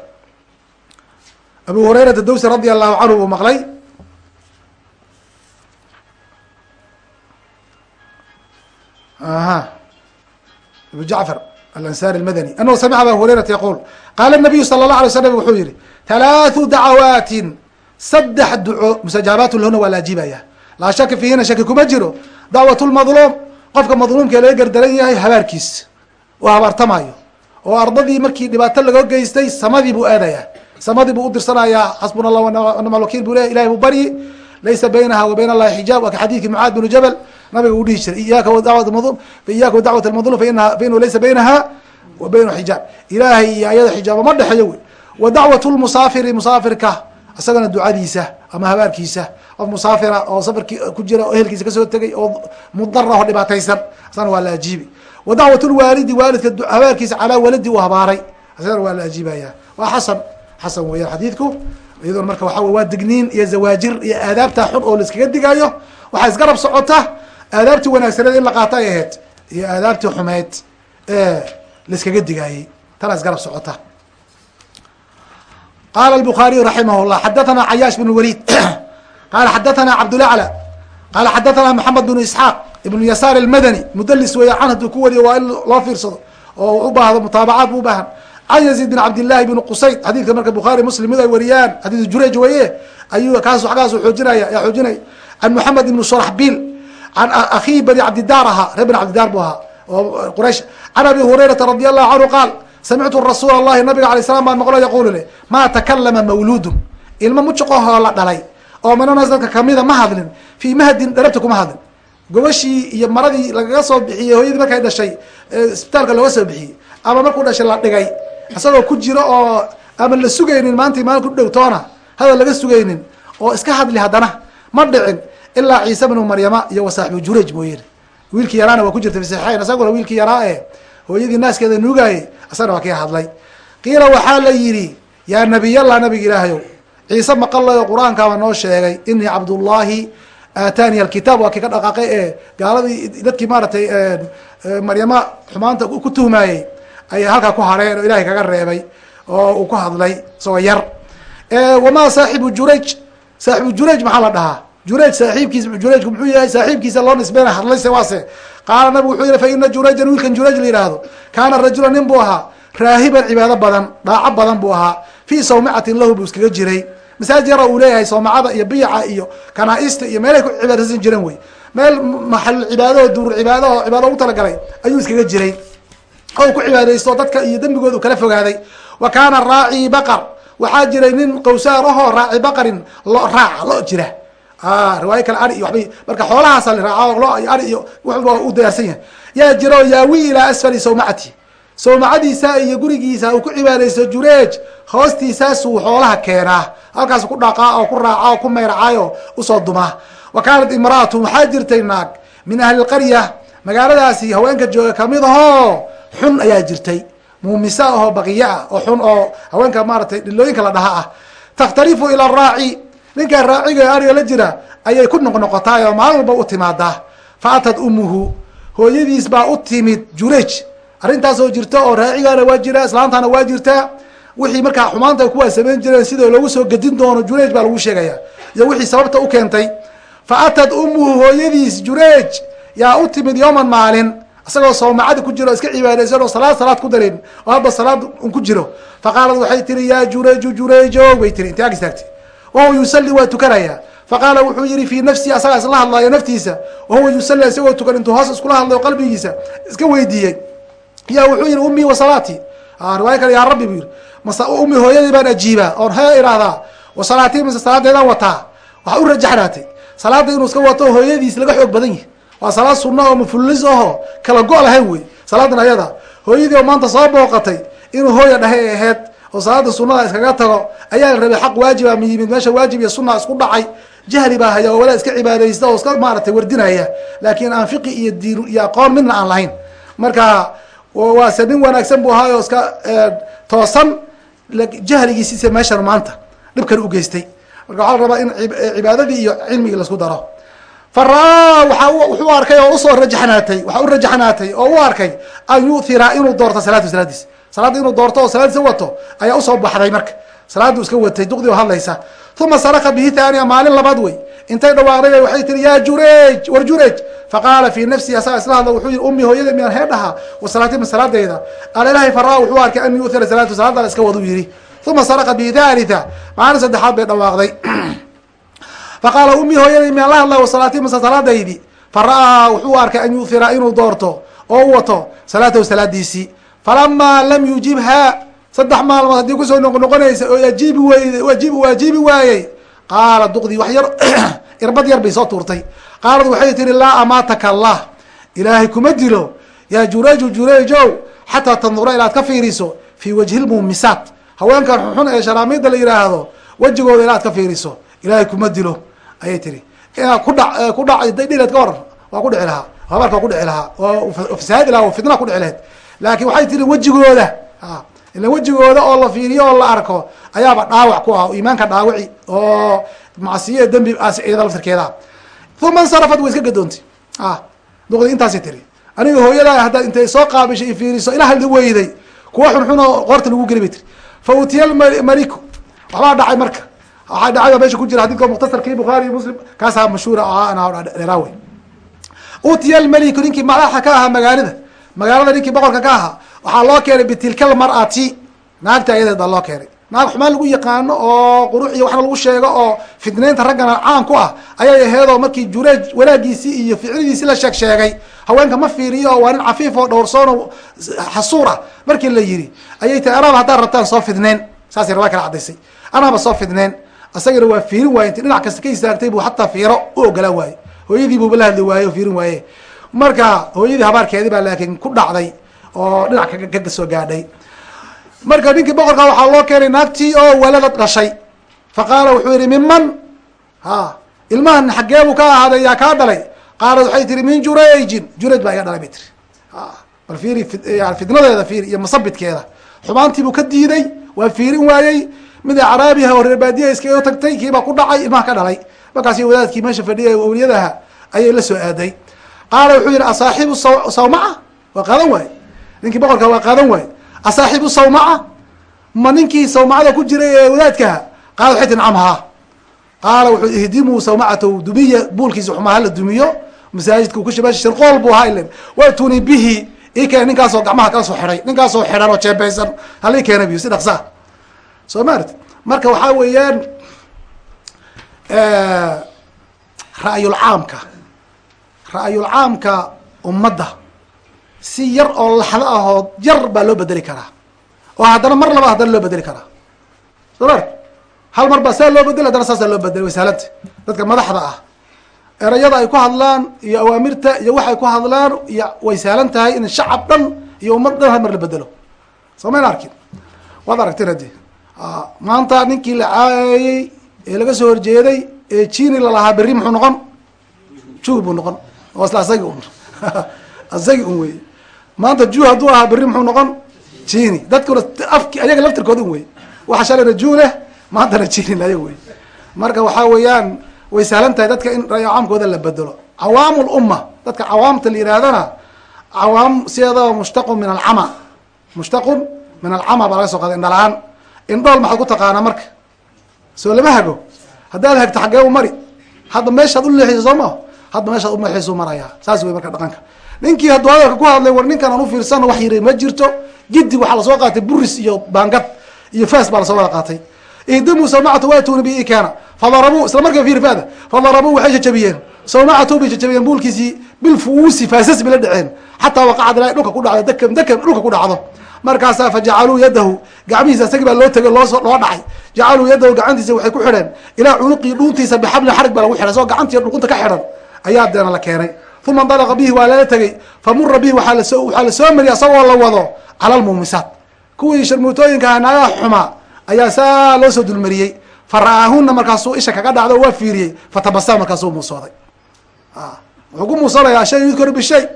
abu hurayrata dawsi radi allahu canhu uu maqlay aha abu jacfar alansari almadani anahu samica aba hurayrata yaquul qaala nabiyu sala allah alay slam wuxuu yihi halaathu dacawaatin saddex duco mustajaabaatu lahuna waa la ajibaya laa shaka fiihina shaki kuma jiro. Dacwat lmadluum qofka madluumka laga gardaran yahay habaarkiis. Oo habaartamayo oo ardadii markii dhibaato laga geystay samadii buu aadayaa samadii buu udirsanayaa xasbuna allah wanama alwakiil buu leya ilahay buu baryi laysa baynaha wa bayn allahi xijaab waa ka xadiidki mucaad binu jabal. Nabiga uu dhihi jiray iyaka wadawat madlum iyaka wadacwat almadlum fainahu laysa baynaha wa baynahu xijaab. Ilaahay iyo ayada xijaaba ma dhexeeyo wey. Wa dacwat lmusaafiri musaafirka isagana ducadiisa ama habaarkiisa qof musaafira oo safarki ku jira oo ehelkiisa ka soo tegay oo mudara oo dhibaataysan isagana waa la ajiibi. Wa dacwat lwaalidi waalidka habaarkiisa calaa waladi uu habaaray isagana waa la ajiibaya waa xasan xasan weeyaan xadiidku iyadoona marka waxa wey waa digniin iyo zawaajir iyo aadaabta xun oo laiskaga digaayo waxaa isgarab socota aadaabtii wanaagsaneed in la qaata ay ahayd iyo aadaabtii xumeyd ee laiskaga digaayey tana isgarab socota qala الbخariي raximah الlah xadaثna cayaaش بن wlid qala xadaثna cabdالأعlى qala xadaثna mحamed بن isحاaq iبn yasaar الmadnي mudlis weya can haduu ku wariyo waa in loo fiirsado oo u baahdo mutaabacaad bu ubaahan can yaziid bin cabdillahi bn qusayd xadiidka marka bukhaari muslim mid ay wariyaan xadiis jurej weye ayuu kaas kaas oojinaya yaa xoojinay can moxamed ibn sharaxbil can akhihi bani cabdidaar ahaa reer bani cabdidaar bu ahaa oo quraysh can abi hurayrata radi allahu canhu qaal samictu rasuula allahi nabiga alay slam baan maqlo yaqulu le maa takalama mawluudun ilmo mujuqahoo la dhalay oo minanas dadka kamida ma hadlin fii mahdin dharabta kuma hadlin gobashii iyo maradii lagaga soo bixiyey hooyadii markay dhashay isbitaalka looga soo bixiyey ama markuu dhashay la dhigay isagoo ku jiro oo ama la sugaynin maanta maalin ku dhowtoona hadal laga sugaynin oo iska hadli haddana ma dhicin ilaa ciise bnu maryama iyo wasaaxibu jurej mooyeen wiilkii yaraana waa ku jirta fi saxiixayn isaguna wiilkii yaraa ee hooyadii naaskeeda nuugaayey isagana waa kii hadlay. Qiila waxaa la yidhi yaa nabiyallah nabiga ilaahayow ciise maqalayo qur'aankaaba noo sheegay inii cabdullaahi aatani alkitaab waa kii ka dhaqaaqay ee gaaladii dadkii maaratay maryama xumaanta ku tuhmaayey ayay halkaa ku hareen oo ilahay kaga reebay oo uu ku hadlay isagoo yar. Wamaa saaxibu juraj saaxibu juraj maxaa la dhahaa juraj saaxiibkiis jurajku muxuu yahay saaxiibkiisa loo nisbeyna hadlayse waase qaala nabigu wuxuu yihi fa jurayjan wiilkan juraj la yihahdo kaana rajula nin buu ahaa raahiban cibaado badan dhaaco badan buu ahaa fii sawmicatin lahu buu iskaga jiray. Masaajid yara uu leeyahay soomacada iyo biyaca iyo kanaaista iyo meelay ku cibaadaysan jireen wey. Meel maxal cibaadaho duur cibaadaho cibaado ugu talagalay ayuu iskaga jiray. Oo ku cibaadaysto dadka iyo dembigooda kala fogaaday. Wa kaana raaci baqar waxaa jiray nin qawsaar ahoo raaci baqarin lo raac lo jira riwaayo kale ari iyo wabay marka xoolahaasa la raaco lo iyo ari iyo wa u diyaarsan yahay. Yaa jiro yaawi ilaa asfali sawmacati. Sawmacadiisa iyo gurigiisa uu ku cibaadaysto jureej hoostiisaasuu xoolaha keenaa. Halkaasu ku dhaqaa oo ku raaca oo ku mayracaayo u soo dumaa wa kaanat imraatu waxaa jirtay naag. Min ahli lqarya magaaladaasi haweenka jooga ka mid ahoo xun ayaa jirtay. Muumisa ahoo baqiye ah oo xun oo haweenka maaratay dhilooyinka la dhaha ah. Takhtalifu ila raaci ninkaa raaciga ariga la jira ayay ku noqnoqotaay oo maalin walba u timaadaa fa atad umuhu hooyadiis baa u timid jureej arrintaasoo jirta oo raacigaana waa jira islaantana waa jirtaa wixii markaa xumaanta ay kuwaa samayn jireen sidoo lagu soo gedin doono jureej baa lagu sheegaya. Iyo wixii sababta u keentay. Fa atad umuhu hooyadiis jureej yaa u timid yooman maalin. Isagoo soomacada ku jiro iska cibaadaysan oo salaad salaad ku dareemin oo hadba salaad un ku jiro. Fa qaalad waxay tiri yaa jureju jurejo bay tiri intay ag istaagtay wahuwa yusalli waa tukanaya faqaala wuxuu yihi fii nafsihi asagaa isla hadlaayo naftiisa wahuwa yusalli isagoo tukan intuu hoos iskula hadlayo qalbigiisa iska weydiiyey ya wuxuu yihi ummii wa salaatii riwaaya kale yaa rabbi buu yihi mase ummi hooyadii baan ajiibaa oon hee ihahdaa wa salaatii mise salaadeedaan wataa waxa u rajaxnaatay salaada inuu iska wato hooyadiis laga xoog badan yahi waa salaad sunna oo mufullis aho kala go' lahayn wey salaadan ayada hooyadii oo maanta soo booqatay inuu hooya dhahay ay aheyd oo salaada sunada iskaga tago ayaa la rabay xaq waajiba ma yimid meesha waajib iyo sunna isku dhacay jahli baa haya oo walaa iska cibaadaysta oo iska maaratay wardinaya laakiin aan fiqi iyo diin iyo aqoon midna aan lahayn. Marka waase nin wanaagsan bu ahaay oo iska toosan jahligiisiisa meeshan maanta dhibkan ugeystay marka waxaa la rabaa in cibaadadii iyo cilmigii la isku daro. Fa ra'aa waa wuxuu arkay oo u soo rajaxnaatay waxaa u rajaxnaatay oo u arkay an yu'thira inuu doorto salaatu salaadiis salaadda inuu doorto oo salaadiisa wato ayaa u soo baxday marka. Salaaddu iska watay duqdii oo hadlaysa. Uma saraka bihi thaaniya maalin labaad wey. Intay dhawaaqday waxay tihi ya jurej war jurej faqaala fi nafsihi asaga isla hadla wuxuu yihi ummi hooyada miyaan hee dhaha wa salaatima salaadeyda ilahay faraa wuxuu arkay an yu'thira salaatu salaadana iska wadu yihi uma saraka bihi thalitha maalin saddexaad bay dhawaaqday. Faqaala ummi hooyadii miyaan la hadla wa salaatima salaadaydi fara-aa wuxuu arkay an yu'thira inuu doorto oo wato salaatahu salaadiisii falamaa lam yujibha saddex maalmood haddii ku soo noqnoqonaysa oo ajiibi weyde ajiib uu ajiibi waayey qaala duqdii wax yar irbad yar bay soo tuurtay qaalad waxay tihi laa amaataka allah ilaahay kuma dilo yaa jureju jurejow xataa tandura ilaad ka fiiriso fii wajhi lmuumisaat haweenkan xunxun ee sharaamida la yihaahdo wejigooda ilaad ka fiiriso ilaahay kuma dilo ayay tihi ku dha ku dhac dhileed ka waran waa ku dhici lahaa habarka waa ku dhici lahaa oo fasaadi laha fitna ku dhici laakin waxay tihi wejigooda. Ila wejigooda oo la fiiriyo oo la arko ayaaba dhaawac ku ah iimaanka dhaawici oo macsiyo dembi iyada laftirkeeda. Uma insarafat way iska gadoontay duqdi intaasay tiri aniga hooyadaa haddaad intay soo qaabishay i fiiriso ilaa haldi weyday kuwa xunxun oo qoorta lagu geli bay tiri fa utiya maliku waxbaa dhacay marka. Waxaa dhacay meesha ku jira xadidka mukhtasarkii bukhaari iyo muslim kaasaa mashhuura dheeraawe utiya lmaliku ninkii madaxa ka ahaa magaalada magaalada ninkii boqorka ka ahaa waxaa loo keenay bitilkal mar'ati. Naagta ayadeed baa loo keenay. Naag xumaan lagu yaqaano oo qurux iyo waxna lagu sheego oo fidnaynta raggana caan ku ah ayay aheedoo markii jureej wanaagiisii iyo ficlidiisii la sheeg sheegay. Haweenka ma fiiriyo oo waa nin cafiif oo dhowrsoon xasuur ah. Markii la yiri ayay tahay anaaba haddaad rabtaan soo fidneen saasay rabaa kala cadaysay anaaba soo fidneen isagana waa fiirin waaye inti dhinac kasta ka istaagtay buu hataa fiiro u ogolaan waaye hooyadii buuba la hadli waaye oo fiirin waaye marka hooyadii habaarkeedii baa laakiin ku dhacday oo dhinac kaga soo gaadhay. Marka ninkii boqorkaa waxaa loo keenay naagtii oo walada dhashay. Fa qaala wuxuu yihi miman ha ilmahan xaggeebuu ka ahaaday yaa kaa dhalay? Qaalad waxay tihi min jurayjin. Jurayj baa iga dhalay bay tiri bal fiiri fidnadeeda fiiri iyo masabidkeeda xumaantiibuu ka diiday waa fiirin waayey. Mid acraabiha oo reerbaadiya iskaga tagtay kiibaa ku dhacay ilmaha ka dhalay. Markaasi wadaadkii meesha fadhiyay awliyadaha ayay la soo aaday qaala wuxuu yihi asaaxibu sawmaca? Waa qaadan waaye ninkii boqorka waa qaadan waaye asaaxibu sawmaca? Ma ninkii sawmacada ku jiray ee wadaadkaha qaala waxay tii nacam haa. Qaala wuxuu ihdimuu sawmacatahu dumiya. Buulkiisa xumaa hala dumiyo. Masaajidka uu meesha shirqool buu ahaa ilen waatuni bihi. Ii keena ninkaasoo gacmaha kala soo xidhay ninkaasoo xidhan oo jeebeysan. Hala ii keena biyo si dhaqsaa soo maarti marka waxaa weeyaan ra'yulcaamka ra'yulcaamka ummadda si yar oo laxdo ahoo yar baa loo bedeli karaa. Oo haddana mar laba haddana loo bedeli karaa. Soo maart hal mar baa saa loo bedeli haddana saasaa loo bedeli way sahlanta dadka madaxda ah erayada ay ku hadlaan iyo awaamirta iyo waxay ku hadlaan iyo way sahlan tahay in shacab dhan iyo ummad dhan hal mar la bedelo. Soo mayna arkin? Waad aragteen haddi maanta ninkii la caayayey ee laga soo horjeeday ee jini lalahaa berri muxuu noqon? Jug buu noqon waa isla asagi un asagi un wey. Maanta ju hadduu ahaa berri muxuu noqon? Jini dadkuna afki ayaga laftirkooda un wey. Waxa shalayna ju leh maantana jini ayaga wey. Marka waxaa weeyaan way sahlan tahay dadka in rayacaamkooda la bedelo cawaam lumma dadka cawaamta la yihaahdana cawaam sideedaba mushtaqun min alcama. Mushtaqun min alcama baa laga soo qaada indhala-aan indhool maxaad ku taqaanaa marka? Soo lama hago. Haddaad hagto xaggee u mari. Hadda meeshaad uleexisa soo maho hadda meeshaad uleexisa marayaa saas wey marka dhaqanka. Ninkii hadalka ku hadlay war ninkan aan ufiirsano wax yiri ma jirto. Gidi waxaa la soo qaatay buris iyo baangad iyo faas baa la soo wada qaatay. Ihdimu sawmacata waatuni bi keena fadarabuu isla markaa fiir faada fadarabuu waxay jajabiyeen. Sawmacatu bay jajabiyeen buulkiisii bilfuusi faasas bay la dhaceen. Xataa waqacad ilaa dhulka ku dhacdo dakam dakam dhulka ku dhacdo. Markaasaa fajacaluu yadahu gacmihiisa isagi baa loo tegay looso loo dhacay. Jacaluu yadahu gacantiisa waxay ku xidheen. Ilaa cunuqii dhuuntiisa bixablin xarig baa lagu xidhay soo gacantiiyo dhuqunta ka xidhan ayaa deena la keenay. Uma indalaqa bihi waa lala tegey. Famura bihi waxaa la soo mariyay asagoo la wado cala lmuumisaat kuwii sharmuutooyinka aha naagaha xumaa ayaa saa loo soo dulmariyey. Fa ra'aahuna markaasuu isha kaga dhacdo waa fiiriyey. Fatabasama markaasuu muusooday. Wuxuu ku muusanayaa shay yudkaru bishay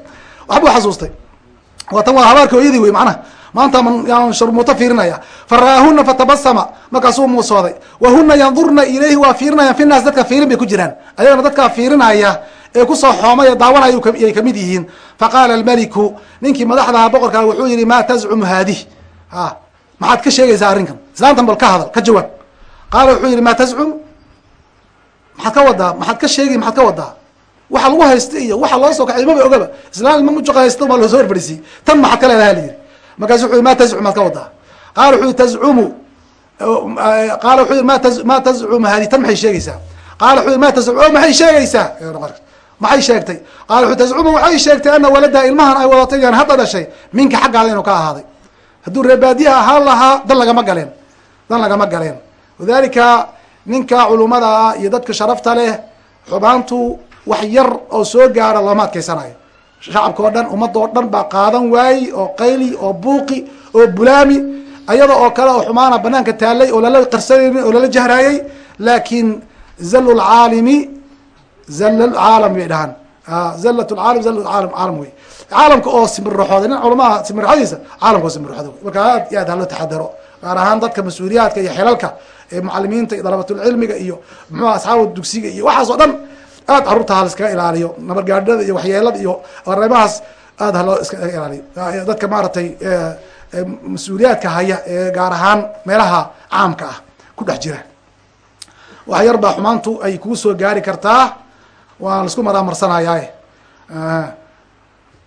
waxbuu xasuustay. Watan waa habaarka hooyadii wey macnaha maanta sharmuuto fiirinaya. Fa ra'aahuna fatabasama markaasuu muusooday. Wa huna yandurna ilayhi waa fiirinayaan fi naas dadka fiirin bay ku jiraan. Ayagana dadkaa fiirinaya ee ku soo xoomay ee daawanaya yay ka mid yihiin. Faqaala almeliku ninkii madaxdaha boqorkaa wuxuu yihi maa tazcumu haadih? A maxaad ka sheegaysaa arrinkan. Islaantan bal ka hadal ka jawaab. Qaala wuxuu yihi maa tazcum? Maxaad ka wadaa maxaad ka sheegay maxaad ka wadaa waxa lagu haysta iyo waxa loo soo kacay maba ogaba islaan ilma mujuqa haysta baa loosoo horfadhisiiyey tan maxaad ka leedaha la yihi markaasu wuxu ma tazcum maad ka wadaa qaala yihi tazcumu. Qaala wuxuu ma ma tazcum haadi tan maxay sheegaysaa? Qaala yihi ma tazcum o maxay sheegaysaa? Maxay sheegtay? Qaala wuxuu tazcumu waxay sheegtay ana waladaha ilmahan ay wadatay yaan hadda dhashay. Minka xaggaada inuu ka ahaaday. Hadduu reebaadiyaha ahaan lahaa dan lagama galeen. Dan lagama galeen. Wadalika ninka culumada ah iyo dadka sharafta leh xubaantu wax yar oo soo gaara looma adkeysanayo shacabka oo dhan ummadda oo dhan baa qaadan waayi oo qayli oo buuqi oo bulaami ayada oo kale oo xumaana banaanka taalay oo lala qarsanaynin oo lala jahraayey laakiin zal lcaalimi bay dhahaan. Zallat lcaalim zal caalam caalam wey. Caalamka oo simirraxooda nin culamaha simirraxadiisa caalamka oo simirraxooda wey. Marka aad iyo aad haloo taxadaro gaar ahaan dadka mas'uuliyaadka iyo xilalka ee mucalimiinta iyo dalabatulcilmiga iyo muxuha asxaaba dugsiga iyo waxaas oo dhan aad carruurta ha laiskaga ilaaliyo nabargaadhada iyo waxyeelada iyo arrimahaas aad haloo iskaga ilaaliyo. Dadka maaragtay mas'uuliyaadka haya ee gaar ahaan meelaha caamka ah ku dhex jira. Wax yar baa xumaantu ay kuu soo gaari kartaa waan la isku maraamarsanayaaye.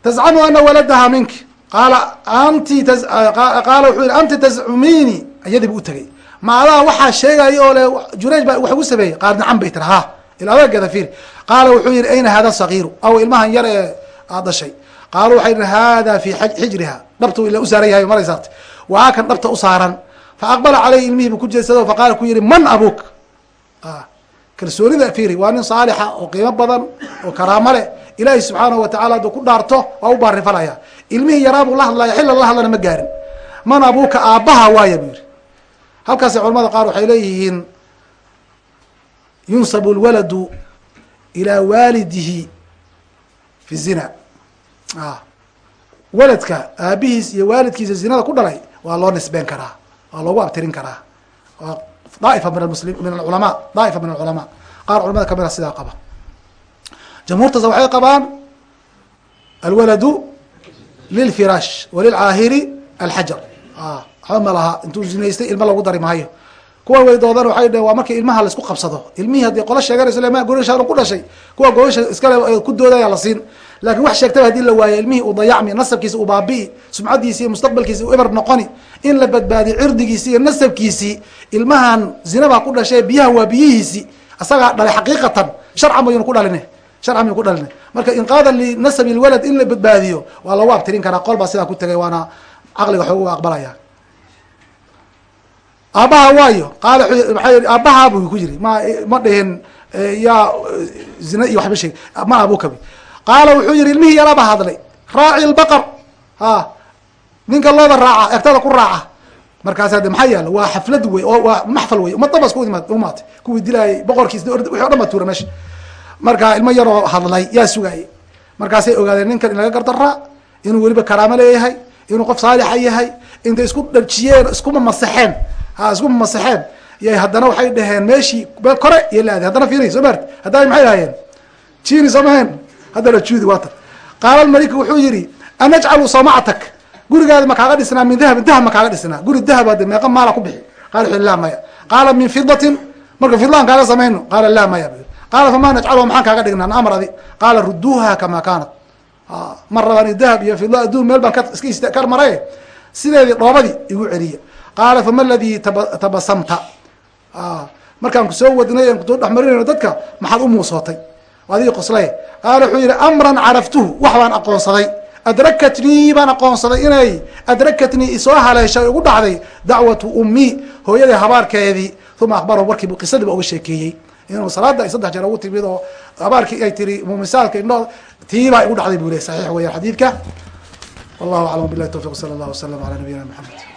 Tazcamu ana waladaha minki qaala anti qaala wuxuu yihi anti tazcumiini iyadii bu utegay ma adaa waxaa sheegaya oo le jurayj baa wax ugu sameeyey qaar nacan bay tiri ha adeegeeda fiir. Qaala wuxuu yihi ayna hada sagiiru aw ilmahan yar ee aad dhashay qaalu waxay yihi hada fi xijriha. Dhabtu ila usaaran yahay maray saartay waa kan dhabta usaaran fa aqbala caleyhi ilmihii bu ku jeedsado faqaala ku yihi man abuk? Kalsoonida fiiri waa nin saalixa oo qiimo badan oo karaamo leh. Ilaahi subxaanahu watacala hadduu ku dhaarto waa u baarifalaya ilmihii yaraa buu la hadlaya xilla la hadlana ma gaarin. Man abuuka aabbaha waaya buu yihi halkaas culamada qaar waxay leeyihiin yunsabu lwaladu ilaa waalidihi fi zina waladka aabihiis iyo waalidkiisa zinada ku dhalay waa loo nisbeen karaa waa loogu abtirin karaa daa'ifa min muslim min alculamaa daa'ifa min alculamaa qaar culamada kamida sidaa qaba jamhuurtaas waxay qabaan alwaladu lilfiraash walilcaahiri alxajar waxba ma laha intuu zinaystay ilma lagu dari maayo kuwa weydoodan waxay dheheen waa markii ilmaha la isku qabsado. Ilmihii haddii qola sheeganayso le gogashaan ku dhashay. Kuwa gogasha iskale ku doodaya la siin. Laakin wax sheegtaba haddii la waayo ilmihii uu dayacmi nasabkiisi uu baabi'i sumcadiisi iyo mustaqbalkiisi uu eber noqoni in la badbaadiyo cirdigiisi iyo nasabkiisii ilmahan zinabaa ku dhashay biyaha waa biyihiisi asagaa dhalay xaqiiqatan. Sharcan mayunu ku dhalin sharcan maynu ku dhalin marka inqaadan linasabi lwalad in la badbaadiyo waa lagu abtirin karaa. Qol baa sidaa ku tegay waana caqliga xoogu aqbalaya aabbaha waayo qaala maaa yii aabbaha bu ku yiri ma ma dhihin yaa zina iyo waxba sheeg ma abukabi qaala wuxuu yihi ilmihii yaraaba hadlay raaci lbaqar ha ninka looda raaca egtada ku raaca. Markaasa de maxaa yaalla waa xaflad wey oo waa maxfal wey umad dabas ku umaatay kuwii dilaayay boqorkiis wixi o dhan ba tuura meesha. Marka ilmo yaroo hadlay yaa sugaayay. Markaasay ogaadeen ninkan in laga gardaraa inuu weliba karaamo leeyahay inuu qof saalixa yahay intay isku dharjiyeen iskuma masaxeen ha iskuma masaxeen. Y haddana waxay dhaheen meeshii kore iyo laadi. Haddana fiiri soo maarti haddana maxay ahaayeen jini soo maheen? Haddana juudi waatan qaala almaliku wuxuu yihi anajcalu samacatak gurigaada ma kaaga dhisnaa min dahabin dahab ma kaaga dhisnaa. Guri dahaba de meeqa maala ku bixi. Qala wuxu la maya. Qaala min fidatin marka fidlaan kaaga samayno. Qaala laa maya. Qaala famaa najcaluha maxaan kaaga dhignaa? Naamar adi. Qaala ruduuha kama kaanat. Mar rabaan dahab iyo fidla adduun meel baan iska kar maray sideedii dhoobadii igu celiya qaala fama aladii tabasamta? Markaan ku soo wadnay an ku soo dhexmarinayno dadka maxaad u muusootay adigii qoslay. Qaala wuxuu yihi amran caraftuhu. Wax baan aqoonsaday. Adrakatnii baan aqoonsaday inay adrakatnii isoo haleeshay ugu dhacday dacwatu ummi hooyaday habaarkeedii. Uma akbarahu warkiibu qisadiiba uga sheekeeyey. Inuu salaada ay saddex jeer ugu timid oo habaarkii ay tiri mumisaalka indhood tiibaa igu dhacday buu ley saxiix weya xadiidka. Wallahu aclam bilahi tawfiq sala allah wasalam ala nabiyina maxamed